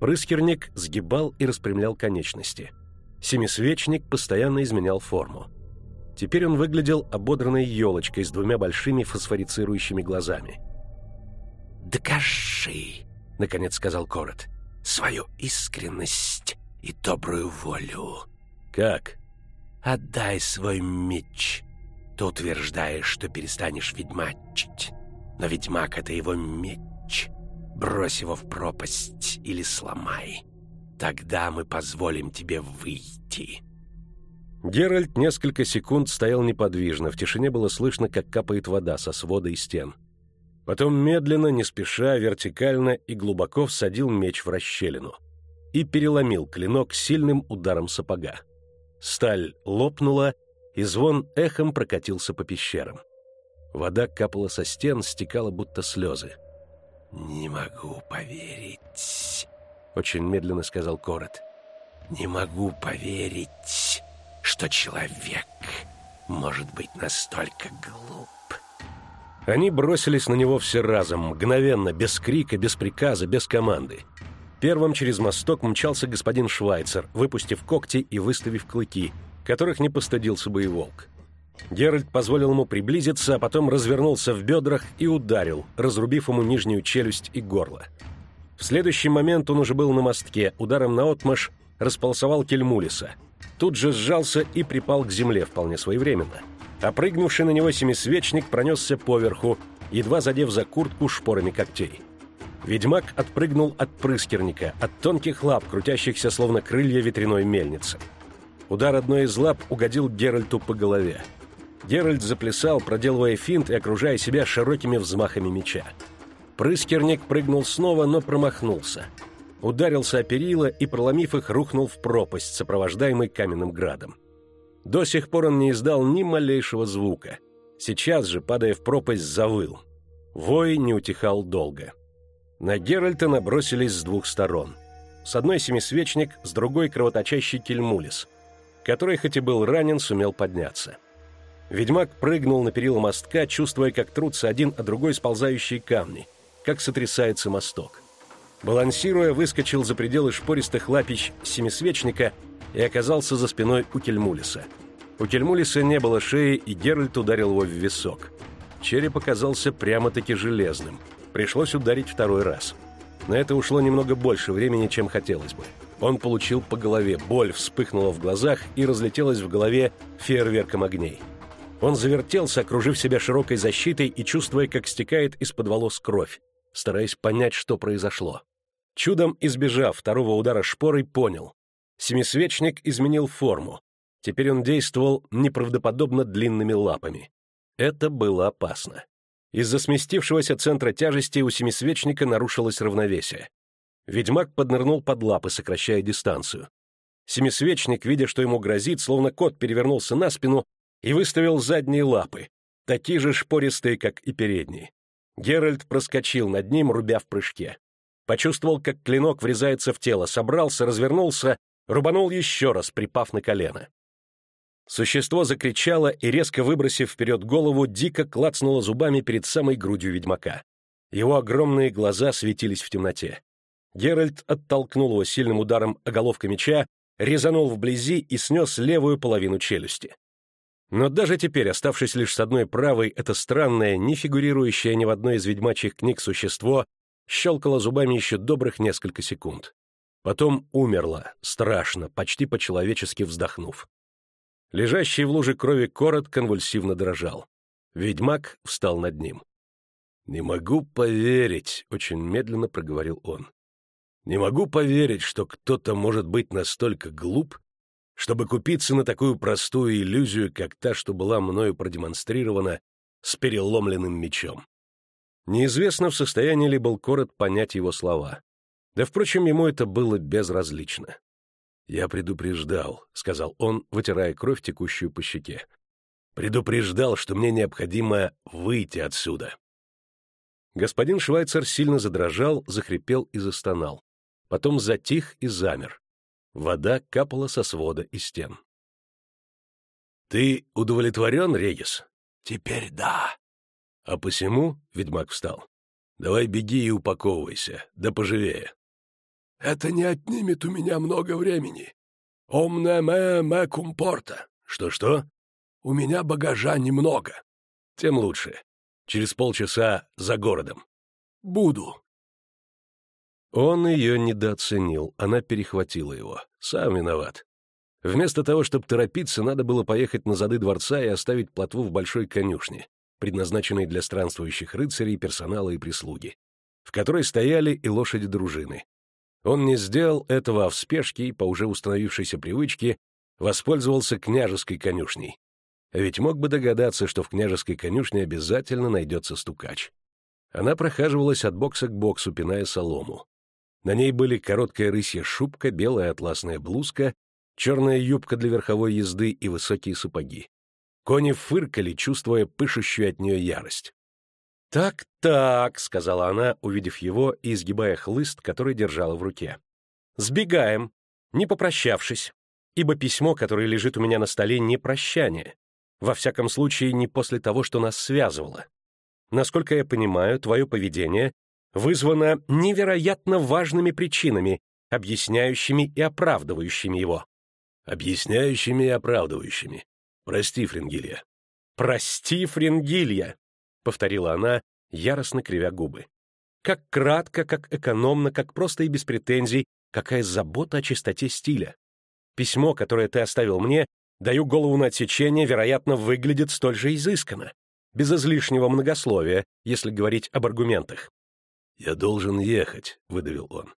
Прыскерник сгибал и распрямлял конечности. Семисвечник постоянно изменял форму. Теперь он выглядел ободранной елочкой с двумя большими фосфорицирующими глазами. «Докажи», — наконец сказал Корот, — «свою искренность и добрую волю». «Как?» «Отдай свой меч. Ты утверждаешь, что перестанешь ведьмачить. Но ведьмак — это его меч. Брось его в пропасть или сломай. Тогда мы позволим тебе выйти». Геральт несколько секунд стоял неподвижно, в тишине было слышно, как капает вода со свода и стен. Потом медленно, не спеша, вертикально и глубоко всадил меч в расщелину и переломил клинок сильным ударом сапога. Сталь лопнула, и звон эхом прокатился по пещерам. Вода капала со стен, стекала будто слезы. «Не могу поверить», — очень медленно сказал Корот. «Не могу поверить, что человек может быть настолько глуп». Они бросились на него все разом, мгновенно, без крика, без приказа, без команды. Первым через мосток мчался господин Швайцер, выпустив когти и выставив клыки, которых не постыдился бы и волк. Геральт позволил ему приблизиться, а потом развернулся в бедрах и ударил, разрубив ему нижнюю челюсть и горло. В следующий момент он уже был на мостке, ударом наотмашь располосовал Кельмулиса. Тут же сжался и припал к земле вполне своевременно. Опрыгнувший на него семисвечник пронесся поверху, едва задев за куртку шпорами когтей. Ведьмак отпрыгнул от прыскерника, от тонких лап, крутящихся словно крылья ветряной мельницы. Удар одной из лап угодил Геральту по голове. Геральт заплясал, проделывая финт и окружая себя широкими взмахами меча. Прыскерник прыгнул снова, но промахнулся. Ударился о перила и, проломив их, рухнул в пропасть, сопровождаемый каменным градом. До сих пор он не издал ни малейшего звука. Сейчас же, падая в пропасть, завыл. Вой не утихал долго. На Геральта набросились с двух сторон. С одной семисвечник, с другой кровоточащий кельмулис, который, хоть и был ранен, сумел подняться. Ведьмак прыгнул на перила мостка, чувствуя, как трутся один о другой сползающие камни, как сотрясается мосток. Балансируя, выскочил за пределы шпористых лапищ семисвечника и оказался за спиной у Кельмулиса. У Кельмулиса не было шеи, и Геральт ударил его в висок. Череп оказался прямо-таки железным. Пришлось ударить второй раз. На это ушло немного больше времени, чем хотелось бы. Он получил по голове, боль вспыхнула в глазах и разлетелась в голове фейерверком огней. Он завертелся, окружив себя широкой защитой и чувствуя, как стекает из-под волос кровь, стараясь понять, что произошло. Чудом избежав второго удара шпорой, понял. Семисвечник изменил форму. Теперь он действовал неправдоподобно длинными лапами. Это было опасно. Из-за сместившегося центра тяжести у семисвечника нарушилось равновесие. Ведьмак поднырнул под лапы, сокращая дистанцию. Семисвечник, видя, что ему грозит, словно кот перевернулся на спину и выставил задние лапы, такие же шпористые, как и передние. Геральт проскочил над ним, рубя в прыжке. Почувствовал, как клинок врезается в тело, собрался, развернулся, рубанул еще раз, припав на колено. Существо закричало и, резко выбросив вперед голову, дико клацнуло зубами перед самой грудью ведьмака. Его огромные глаза светились в темноте. Геральт оттолкнул его сильным ударом оголовка меча, резанул вблизи и снес левую половину челюсти. Но даже теперь, оставшись лишь с одной правой, это странное, не фигурирующее ни в одной из ведьмачьих книг существо щелкало зубами еще добрых несколько секунд. Потом умерло, страшно, почти по-человечески вздохнув. Лежащий в луже крови корот конвульсивно дрожал. Ведьмак встал над ним. «Не могу поверить», — очень медленно проговорил он. «Не могу поверить, что кто-то может быть настолько глуп, чтобы купиться на такую простую иллюзию, как та, что была мною продемонстрирована с переломленным мечом». Неизвестно, в состоянии ли был Корот понять его слова. Да, впрочем, ему это было безразлично. «Я предупреждал», — сказал он, вытирая кровь, текущую по щеке. «Предупреждал, что мне необходимо выйти отсюда». Господин Швайцер сильно задрожал, захрипел и застонал. Потом затих и замер. Вода капала со свода и стен. «Ты удовлетворен, Регис?» «Теперь да». «А посему?» — ведьмак встал. «Давай беги и упаковывайся, да поживее». Это не отнимет у меня много времени. Омне ме ме кумпорта. Что-что? У меня багажа немного. Тем лучше. Через полчаса за городом. Буду. Он ее недооценил, она перехватила его. Сам виноват. Вместо того, чтобы торопиться, надо было поехать на зады дворца и оставить плотву в большой конюшне, предназначенной для странствующих рыцарей, персонала и прислуги, в которой стояли и лошади дружины, он не сделал этого, а в спешке и по уже установившейся привычке воспользовался княжеской конюшней. Ведь мог бы догадаться, что в княжеской конюшне обязательно найдется стукач. Она прохаживалась от бокса к боксу, пиная солому. На ней были короткая рысья шубка, белая атласная блузка, черная юбка для верховой езды и высокие сапоги. Кони фыркали, чувствуя пышущую от нее ярость. «Так-так», — сказала она, увидев его и изгибая хлыст, который держала в руке. «Сбегаем, не попрощавшись, ибо письмо, которое лежит у меня на столе, не прощание, во всяком случае не после того, что нас связывало. Насколько я понимаю, твое поведение вызвано невероятно важными причинами, объясняющими и оправдывающими его». «Объясняющими и оправдывающими. Прости, Фрингилья». «Прости, Фрингилья», — повторила она, яростно кривя губы. «Как кратко, как экономно, как просто и без претензий, какая забота о чистоте стиля. Письмо, которое ты оставил мне, даю голову на отсечение, вероятно, выглядит столь же изысканно, без излишнего многословия, если говорить об аргументах». «Я должен ехать», — выдавил он.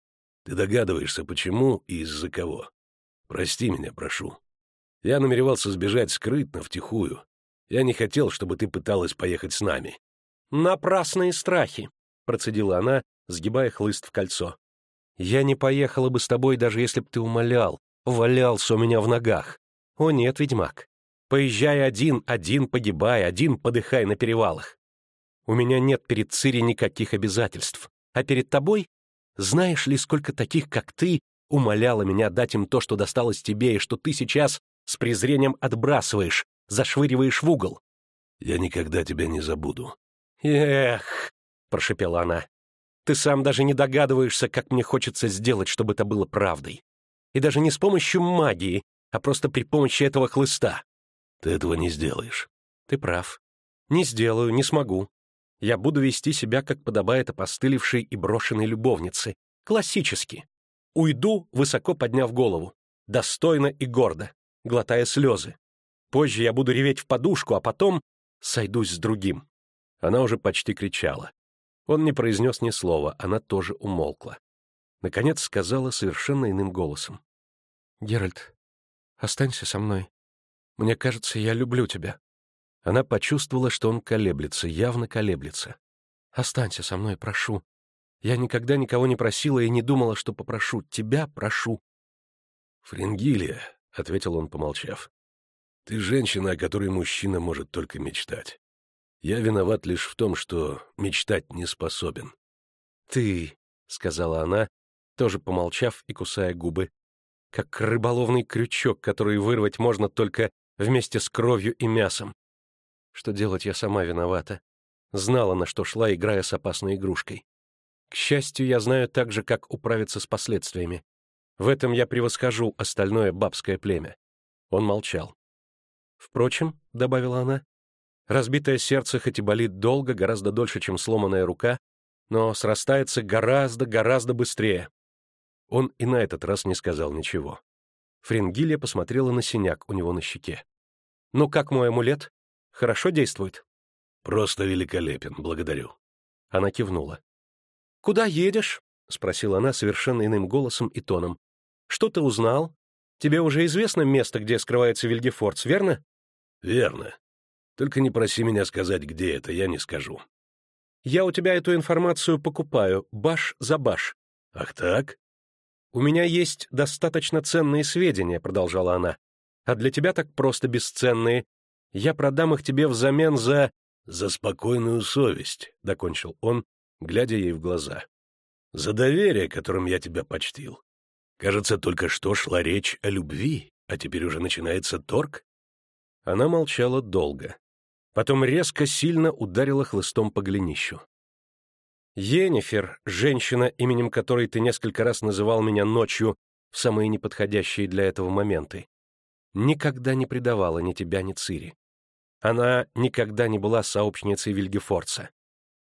«Ты догадываешься, почему и из-за кого. Прости меня, прошу. Я намеревался сбежать скрытно, втихую, Я не хотел, чтобы ты пыталась поехать с нами». «Напрасные страхи», — процедила она, сгибая хлыст в кольцо. «Я не поехала бы с тобой, даже если б ты умолял, валялся у меня в ногах. О нет, ведьмак, поезжай один, один погибай, один подыхай на перевалах. У меня нет перед Цири никаких обязательств, а перед тобой, знаешь ли, сколько таких, как ты, умоляла меня дать им то, что досталось тебе, и что ты сейчас с презрением отбрасываешь, зашвыриваешь в угол. Я никогда тебя не забуду. Эх, прошепела она. Ты сам даже не догадываешься, как мне хочется сделать, чтобы это было правдой. И даже не с помощью магии, а просто при помощи этого хлыста. Ты этого не сделаешь. Ты прав. Не сделаю, не смогу. Я буду вести себя, как подобает опостылевшей и брошенной любовнице. Классически. Уйду, высоко подняв голову. Достойно и гордо, глотая слезы. Позже я буду реветь в подушку, а потом сойдусь с другим. Она уже почти кричала. Он не произнес ни слова, она тоже умолкла. Наконец сказала совершенно иным голосом. «Геральт, останься со мной. Мне кажется, я люблю тебя». Она почувствовала, что он колеблется, явно колеблется. «Останься со мной, прошу. Я никогда никого не просила и не думала, что попрошу. Тебя прошу». «Фрингилия», — ответил он, помолчав, — «ты женщина, о которой мужчина может только мечтать. Я виноват лишь в том, что мечтать не способен». «Ты», — сказала она, тоже помолчав и кусая губы, как рыболовный крючок, который вырвать можно только вместе с кровью и мясом. Что делать, я сама виновата. Знала, на что шла, играя с опасной игрушкой. К счастью, я знаю так же, как управиться с последствиями. В этом я превосхожу остальное бабское племя. Он молчал. Впрочем, — добавила она, — разбитое сердце хоть и болит долго, гораздо дольше, чем сломанная рука, но срастается гораздо-гораздо быстрее. Он и на этот раз не сказал ничего. Фрингилия посмотрела на синяк у него на щеке. «Ну как мой амулет? Хорошо действует?» «Просто великолепен, благодарю». Она кивнула. «Куда едешь?» — спросила она совершенно иным голосом и тоном. «Что ты узнал? Тебе уже известно место, где скрывается Вильгефордс, верно?» «Верно. Только не проси меня сказать, где это, я не скажу». «Я у тебя эту информацию покупаю, баш за баш». «Ах так?» «У меня есть достаточно ценные сведения», — продолжала она. «А для тебя так просто бесценные. Я продам их тебе взамен за...» «За спокойную совесть», — докончил он, глядя ей в глаза. «За доверие, которым я тебя почтил. Кажется, только что шла речь о любви, а теперь уже начинается торг?» Она молчала долго. Потом резко, сильно ударила хлыстом по голенищу. Енифер, женщина, именем которой ты несколько раз называл меня ночью в самые неподходящие для этого моменты, никогда не предавала ни тебя, ни Цири. Она никогда не была сообщницей Вильгефорца.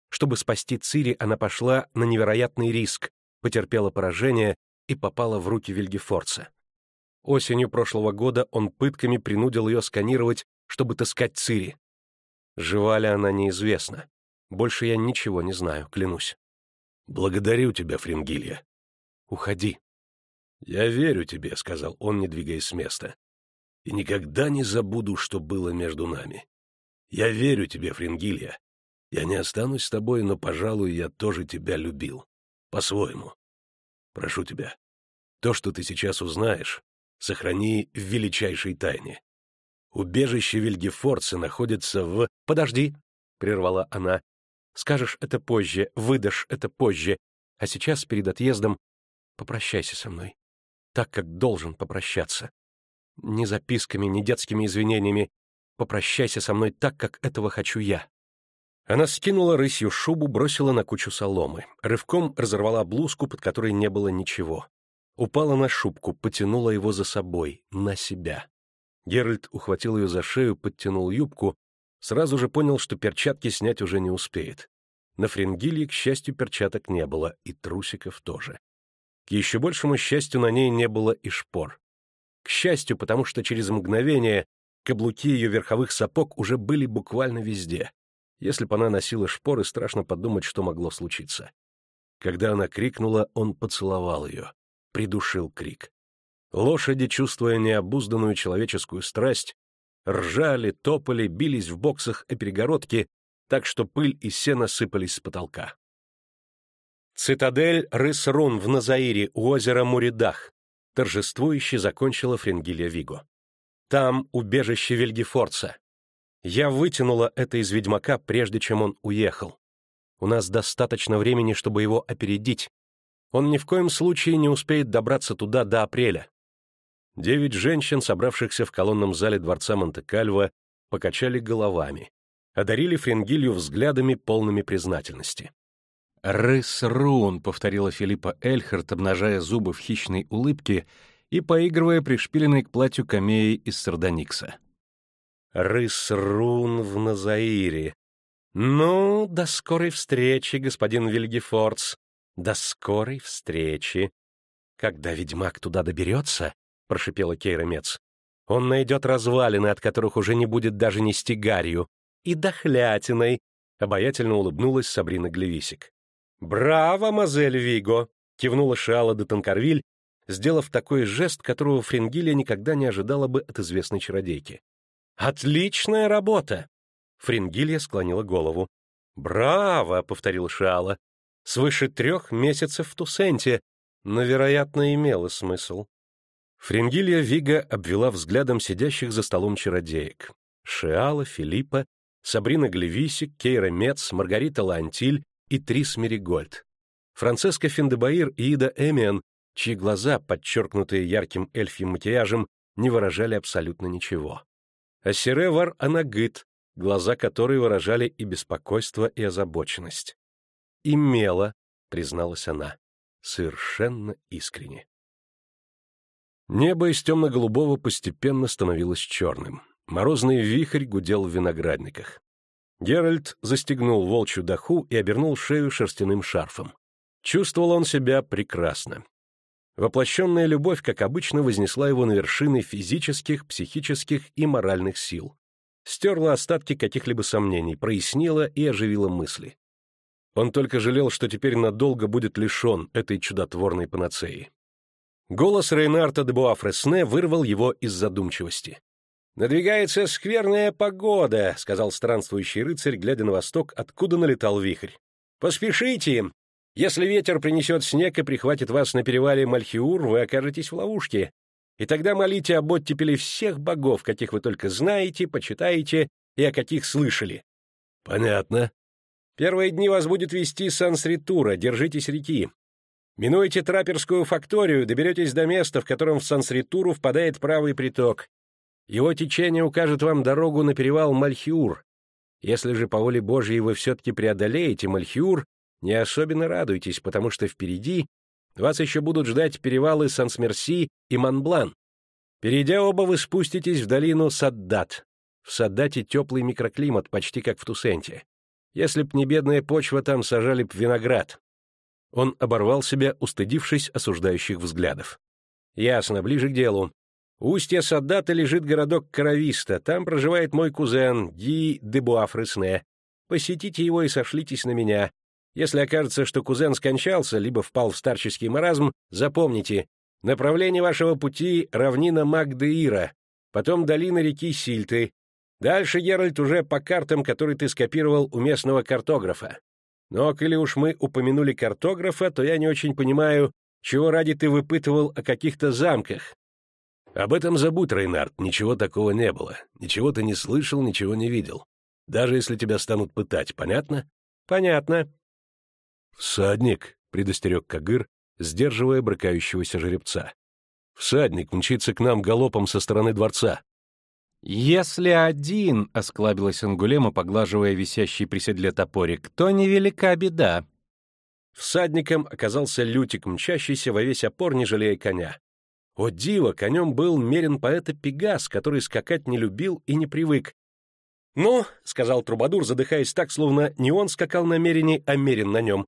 Чтобы спасти Цири, она пошла на невероятный риск, потерпела поражение и попала в руки Вильгефорца. Осенью прошлого года он пытками принудил ее сканировать, чтобы таскать Цири. Жива ли она, неизвестно. Больше я ничего не знаю, клянусь. Благодарю тебя, Фрингилья. Уходи. Я верю тебе, сказал он, не двигаясь с места. И никогда не забуду, что было между нами. Я верю тебе, Фрингилья. Я не останусь с тобой, но, пожалуй, я тоже тебя любил. По-своему. Прошу тебя, то, что ты сейчас узнаешь, сохрани в величайшей тайне. Убежище Вильгефорца находится в... Подожди, — прервала она. Скажешь это позже, выдашь это позже. А сейчас, перед отъездом, попрощайся со мной. Так, как должен попрощаться. Ни записками, ни детскими извинениями. Попрощайся со мной так, как этого хочу я. Она скинула рысью шубу, бросила на кучу соломы. Рывком разорвала блузку, под которой не было ничего. Упала на шубку, потянула его за собой, на себя. Геральт ухватил ее за шею, подтянул юбку, сразу же понял, что перчатки снять уже не успеет. На фрингилье, к счастью, перчаток не было, и трусиков тоже. К еще большему счастью, на ней не было и шпор. К счастью, потому что через мгновение каблуки ее верховых сапог уже были буквально везде. Если бы она носила шпоры, страшно подумать, что могло случиться. Когда она крикнула, он поцеловал ее, придушил крик. Лошади, чувствуя необузданную человеческую страсть, ржали, топали, бились в боксах о перегородки, так что пыль и сено сыпались с потолка. Цитадель Рысрун в Назаире у озера Муридах торжествующе закончила Фрингилия Виго. Там убежище Вельгефорца. Я вытянула это из ведьмака, прежде чем он уехал. У нас достаточно времени, чтобы его опередить. Он ни в коем случае не успеет добраться туда до апреля. Девять женщин, собравшихся в колонном зале дворца Монте-Кальво, покачали головами, одарили Фрингилью взглядами, полными признательности. «Рыс-рун», — повторила Филиппа Эльхарт, обнажая зубы в хищной улыбке и поигрывая пришпиленной к платью камеей из сардоникса. «Рыс-рун в Назаире. Ну, до скорой встречи, господин Вильгефордс. До скорой встречи. Когда ведьмак туда доберется, — прошипела Кейра Мец, — он найдет развалины, от которых уже не будет даже нести гарью, и дохлятиной, — обаятельно улыбнулась Сабрина Глевисик. «Браво, мазель Виго!» — кивнула Шиала де Танкарвиль, сделав такой жест, которого Фрингилия никогда не ожидала бы от известной чародейки. «Отличная работа!» Фрингилья склонила голову. «Браво!» — повторил Шиала. «Свыше трех месяцев в Тусенте, но, вероятно, имело смысл». Фрингилья Вига обвела взглядом сидящих за столом чародеек. Шиала, Филиппа, Сабрина Глевисик, Кейра Мец, Маргарита Лантиль и Трис Меригольд. Францеска Финдебаир и Ида Эмиан, чьи глаза, подчеркнутые ярким эльфьим макияжем, не выражали абсолютно ничего. А Сире Вар Анагыт, глаза которой выражали и беспокойство, и озабоченность. «Имела», — призналась она, совершенно искренне. Небо из темно-голубого постепенно становилось черным. Морозный вихрь гудел в виноградниках. Геральт застегнул волчью даху и обернул шею шерстяным шарфом. Чувствовал он себя прекрасно. Воплощенная любовь, как обычно, вознесла его на вершины физических, психических и моральных сил. Стерла остатки каких-либо сомнений, прояснила и оживила мысли. Он только жалел, что теперь надолго будет лишен этой чудотворной панацеи. Голос Рейнарта де Буафресне вырвал его из задумчивости. «Надвигается скверная погода», — сказал странствующий рыцарь, глядя на восток, откуда налетал вихрь. «Поспешите! Если ветер принесет снег и прихватит вас на перевале Мальхиур, вы окажетесь в ловушке. И тогда молите об оттепели всех богов, каких вы только знаете, почитаете и о каких слышали». «Понятно». «Первые дни вас будет вести Сансритура, держитесь реки. Минуйте траперскую факторию, доберетесь до места, в котором в Сансритуру впадает правый приток. Его течение укажет вам дорогу на перевал Мальхиур. Если же по воле Божьей вы все-таки преодолеете Мальхиур, не особенно радуйтесь, потому что впереди вас еще будут ждать перевалы Сансмерси и Монблан. Перейдя оба, вы спуститесь в долину Саддат. В Саддате теплый микроклимат, почти как в Тусенте. Если б не бедная почва, там сажали б виноград. Он оборвал себя, устыдившись осуждающих взглядов. Ясно, ближе к делу. устье Саддата лежит городок Карависта, там проживает мой кузен Ди де Буафресне. Посетите его и сошлитесь на меня. Если окажется, что кузен скончался, либо впал в старческий маразм, запомните, направление вашего пути — равнина Магдеира, потом долина реки Сильты. Дальше, Геральт, уже по картам, которые ты скопировал у местного картографа. Но, коли уж мы упомянули картографа, то я не очень понимаю, чего ради ты выпытывал о каких-то замках. Об этом забудь, Рейнард, ничего такого не было. Ничего ты не слышал, ничего не видел. Даже если тебя станут пытать, понятно? Понятно. Всадник, предостерег Кагыр, сдерживая брыкающегося жеребца. Всадник мчится к нам галопом со стороны дворца. «Если один», — осклабилась Ангулема, поглаживая висящий при седле топорик, — «то невелика беда». Всадником оказался лютик, мчащийся во весь опор, не жалея коня. О диво, конем был мерен поэта Пегас, который скакать не любил и не привык. «Ну», — сказал Трубадур, задыхаясь так, словно не он скакал на мерине, а мерен на нем.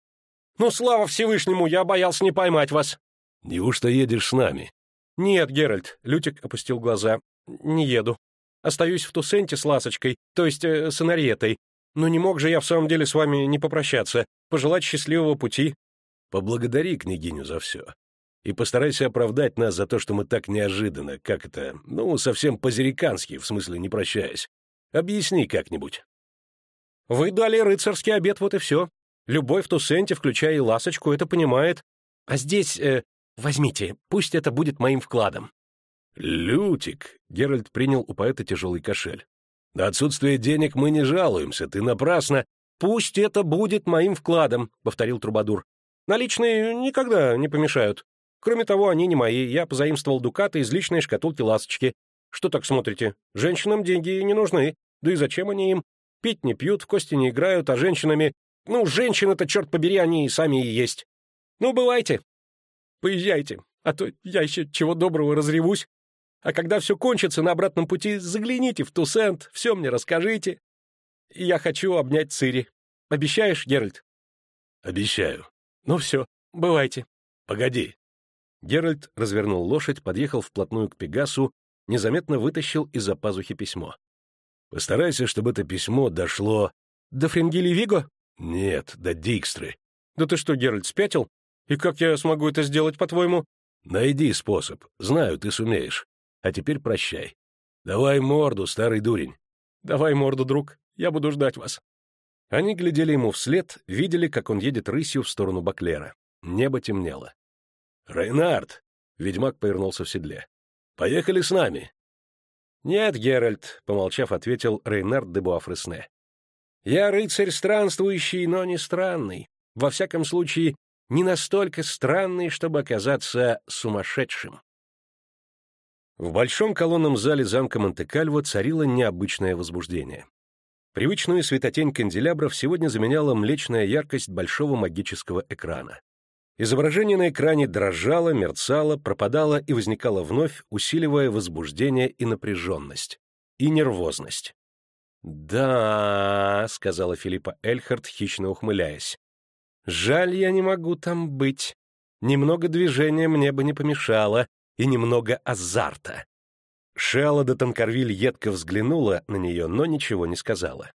«Ну, слава Всевышнему, я боялся не поймать вас». «Неужто едешь с нами?» «Нет, Геральт», — Лютик опустил глаза, — «не еду». Остаюсь в Тусенте с Ласочкой, то есть э, с Анариетой. Но не мог же я в самом деле с вами не попрощаться, пожелать счастливого пути». «Поблагодари княгиню за все. И постарайся оправдать нас за то, что мы так неожиданно, как это, ну, совсем по-зерикански, в смысле не прощаясь. Объясни как-нибудь. Вы дали рыцарский обед, вот и все. Любовь в Тусенте, включая и ласочку, это понимает. А здесь... Э, возьмите, пусть это будет моим вкладом. «Лютик!» — Геральт принял у поэта тяжелый кошель. «На отсутствие денег мы не жалуемся, ты напрасно...» «Пусть это будет моим вкладом», — повторил Трубадур. «Наличные никогда не помешают. Кроме того, они не мои. Я позаимствовал дукаты из личной шкатулки ласточки. Что так смотрите? Женщинам деньги не нужны. Да и зачем они им? Пить не пьют, в кости не играют, а женщинами... Ну, женщины-то, черт побери, они и сами и есть. Ну, бывайте. Поезжайте, а то я еще чего доброго разревусь. А когда все кончится на обратном пути, загляните в Тусент, все мне расскажите. Я хочу обнять Цири. Обещаешь, Геральт? Обещаю. Ну все, бывайте. Погоди. Геральт развернул лошадь, подъехал вплотную к Пегасу, незаметно вытащил из-за пазухи письмо. Постарайся, чтобы это письмо дошло... До Фрингили Виго? Нет, до Дикстры. Да ты что, Геральт, спятил? И как я смогу это сделать, по-твоему? Найди способ. Знаю, ты сумеешь. А теперь прощай. Давай морду, старый дурень. Давай морду, друг. Я буду ждать вас. Они глядели ему вслед, видели, как он едет рысью в сторону Баклера. Небо темнело. «Рейнард!» — ведьмак повернулся в седле. «Поехали с нами!» «Нет, Геральт», — помолчав, ответил Рейнард де Буафресне. «Я рыцарь странствующий, но не странный. Во всяком случае, не настолько странный, чтобы оказаться сумасшедшим». В большом колонном зале замка Монте-Кальво царило необычное возбуждение. Привычную светотень канделябров сегодня заменяла млечная яркость большого магического экрана. Изображение на экране дрожало, мерцало, пропадало и возникало вновь, усиливая возбуждение и напряженность, и нервозность. «Да», — сказала Филиппа Эльхард, хищно ухмыляясь. «Жаль, я не могу там быть. Немного движения мне бы не помешало, и немного азарта. Шиала де Танкарвиль едко взглянула на нее, но ничего не сказала.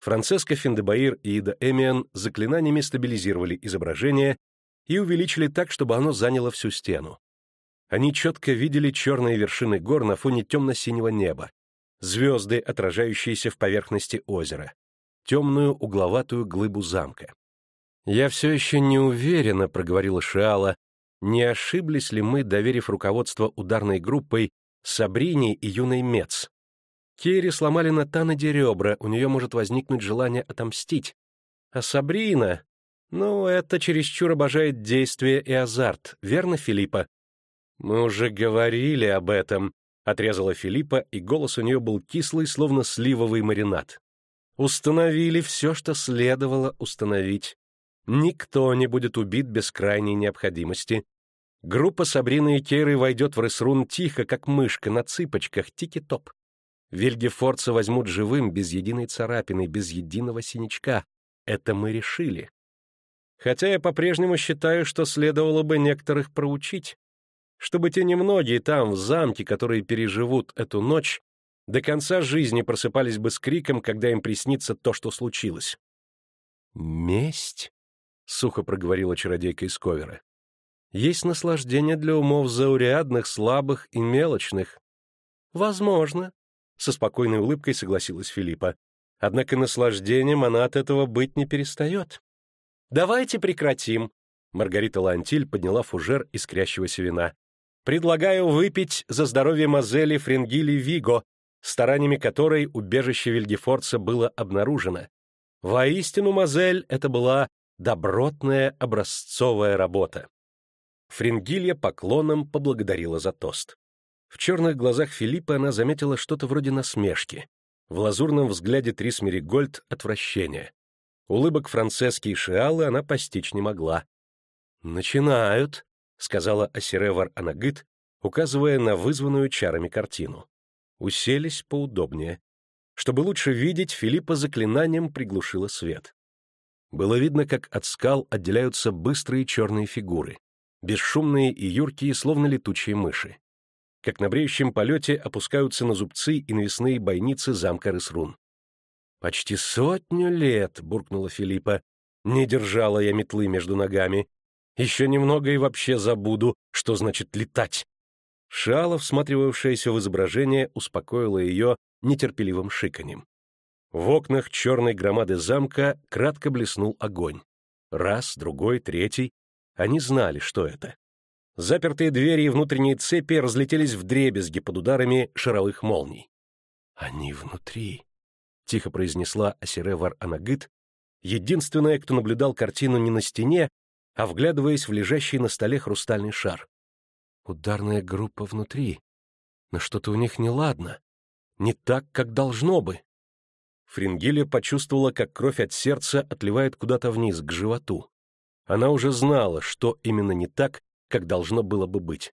Франциско Финдебаир и Ида Эмиан заклинаниями стабилизировали изображение и увеличили так, чтобы оно заняло всю стену. Они четко видели черные вершины гор на фоне темно-синего неба, звезды, отражающиеся в поверхности озера, темную угловатую глыбу замка. «Я все еще не уверена», — проговорила Шиала, не ошиблись ли мы, доверив руководство ударной группой Сабрине и юной Мец. Керри сломали на Танаде ребра, у нее может возникнуть желание отомстить. А Сабрина... Ну, это чересчур обожает действие и азарт, верно, Филиппа? Мы уже говорили об этом, — отрезала Филиппа, и голос у нее был кислый, словно сливовый маринад. Установили все, что следовало установить. Никто не будет убит без крайней необходимости. Группа Сабрины и Кейры войдет в Ресрун тихо, как мышка, на цыпочках, тики-топ. Вильгефорца возьмут живым, без единой царапины, без единого синячка. Это мы решили. Хотя я по-прежнему считаю, что следовало бы некоторых проучить, чтобы те немногие там, в замке, которые переживут эту ночь, до конца жизни просыпались бы с криком, когда им приснится то, что случилось. «Месть?» — сухо проговорила чародейка из Ковера. «Есть наслаждение для умов заурядных, слабых и мелочных». «Возможно», — со спокойной улыбкой согласилась Филиппа. «Однако наслаждением она от этого быть не перестает». «Давайте прекратим», — Маргарита Лантиль подняла фужер искрящегося вина. «Предлагаю выпить за здоровье Мазели Фрингили Виго, стараниями которой убежище Вильгефорца было обнаружено. Воистину, Мазель, это была Добротная образцовая работа. Фрингилья поклоном поблагодарила за тост. В черных глазах Филиппа она заметила что-то вроде насмешки. В лазурном взгляде Трис Меригольд — отвращение. Улыбок Францески и Шиалы она постичь не могла. «Начинают», — сказала Асиревар Анагыт, указывая на вызванную чарами картину. Уселись поудобнее. Чтобы лучше видеть, Филиппа заклинанием приглушила свет. Было видно, как от скал отделяются быстрые черные фигуры, бесшумные и юркие, словно летучие мыши. Как на бреющем полете опускаются на зубцы и навесные бойницы замка Рысрун. «Почти сотню лет», — буркнула Филиппа, — «не держала я метлы между ногами. Еще немного и вообще забуду, что значит летать. Шала, всматривавшаяся в изображение, успокоила ее нетерпеливым шиканьем. В окнах черной громады замка кратко блеснул огонь. Раз, другой, третий. Они знали, что это. Запертые двери и внутренние цепи разлетелись в дребезги под ударами шаровых молний. «Они внутри», — тихо произнесла Асиревар Анагыт, единственная, кто наблюдал картину не на стене, а вглядываясь в лежащий на столе хрустальный шар. «Ударная группа внутри. Но что-то у них неладно. Не так, как должно бы». Фрингилия почувствовала, как кровь от сердца отливает куда-то вниз, к животу. Она уже знала, что именно не так, как должно было бы быть.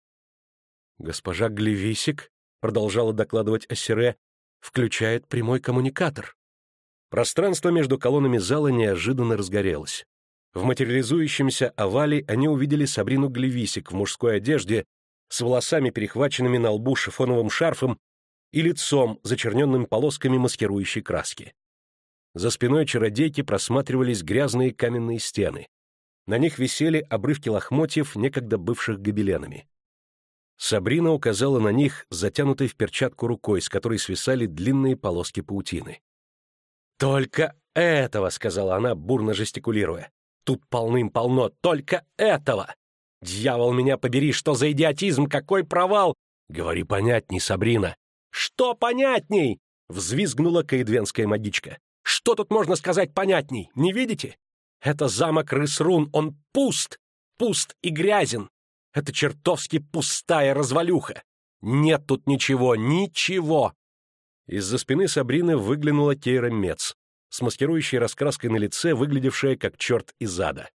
«Госпожа Глевисик», — продолжала докладывать Ассире, — «включает прямой коммуникатор». Пространство между колоннами зала неожиданно разгорелось. В материализующемся овале они увидели Сабрину Глевисик в мужской одежде с волосами, перехваченными на лбу шифоновым шарфом и лицом, зачерненным полосками маскирующей краски. За спиной чародейки просматривались грязные каменные стены. На них висели обрывки лохмотьев, некогда бывших гобеленами. Сабрина указала на них, затянутой в перчатку рукой, с которой свисали длинные полоски паутины. «Только этого!» — сказала она, бурно жестикулируя. «Тут полным-полно! Только этого! Дьявол, меня побери! Что за идиотизм? Какой провал!» «Говори понятней, Сабрина!» «Что понятней?» — взвизгнула каэдвенская магичка. «Что тут можно сказать понятней? Не видите? Это замок Рысрун, он пуст, пуст и грязен. Это чертовски пустая развалюха. Нет тут ничего, ничего!» Из-за спины Сабрины выглянула Кейра Мец, с маскирующей раскраской на лице, выглядевшая как черт из ада.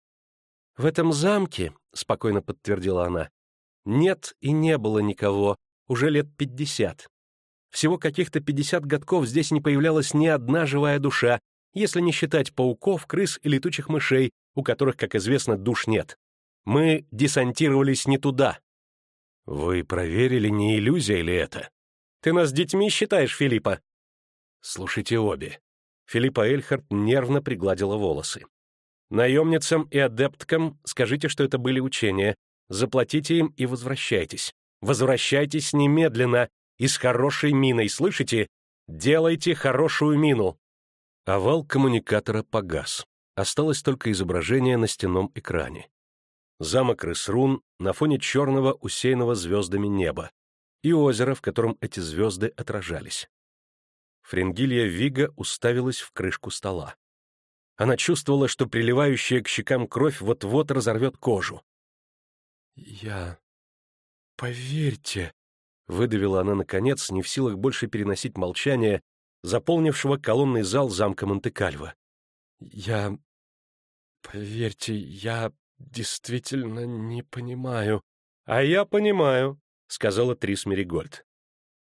«В этом замке», — спокойно подтвердила она, — «нет и не было никого, уже лет пятьдесят. Всего каких-то 50 годков здесь не появлялась ни одна живая душа, если не считать пауков, крыс и летучих мышей, у которых, как известно, душ нет. Мы десантировались не туда. Вы проверили, не иллюзия ли это? Ты нас детьми считаешь, Филиппа? Слушайте обе. Филиппа Эльхард нервно пригладила волосы. Наемницам и адепткам скажите, что это были учения. Заплатите им и возвращайтесь. Возвращайтесь немедленно, и с хорошей миной, слышите? Делайте хорошую мину!» Овал коммуникатора погас. Осталось только изображение на стенном экране. Замок Рысрун на фоне черного, усеянного звездами неба и озеро, в котором эти звезды отражались. Фрингилья Вига уставилась в крышку стола. Она чувствовала, что приливающая к щекам кровь вот-вот разорвет кожу. «Я... поверьте...» Выдавила она, наконец, не в силах больше переносить молчание, заполнившего колонный зал замка Монте-Кальво. «Я... поверьте, я действительно не понимаю». «А я понимаю», — сказала Трис Меригольд.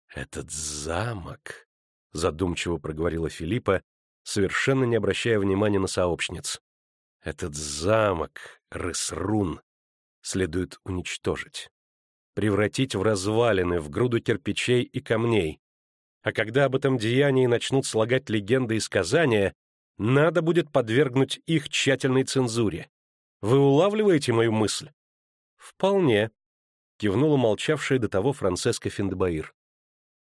«Этот замок», — задумчиво проговорила Филиппа, совершенно не обращая внимания на сообщниц. «Этот замок, Рысрун, следует уничтожить превратить в развалины, в груду кирпичей и камней. А когда об этом деянии начнут слагать легенды и сказания, надо будет подвергнуть их тщательной цензуре. Вы улавливаете мою мысль? Вполне, кивнула молчавшая до того Францеска Финдебаир.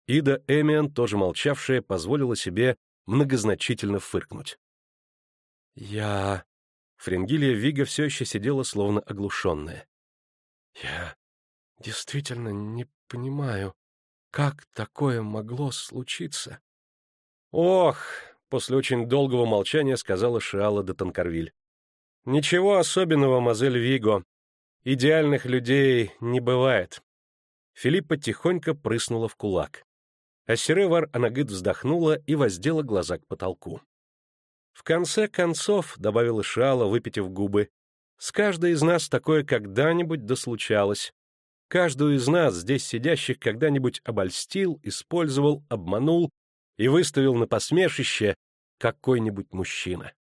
Ида Эмиан, тоже молчавшая, позволила себе многозначительно фыркнуть. «Я...» Фрингилия Вига все еще сидела, словно оглушенная. «Я Действительно не понимаю, как такое могло случиться. Ох, после очень долгого молчания сказала Шиала де Танкарвиль. Ничего особенного, мазель Виго. Идеальных людей не бывает. Филиппа тихонько прыснула в кулак. А Серевар Анагыт вздохнула и воздела глаза к потолку. В конце концов, — добавила Шиала, выпитив губы, — с каждой из нас такое когда-нибудь дослучалось. Каждую из нас, здесь сидящих, когда-нибудь обольстил, использовал, обманул и выставил на посмешище какой-нибудь мужчина.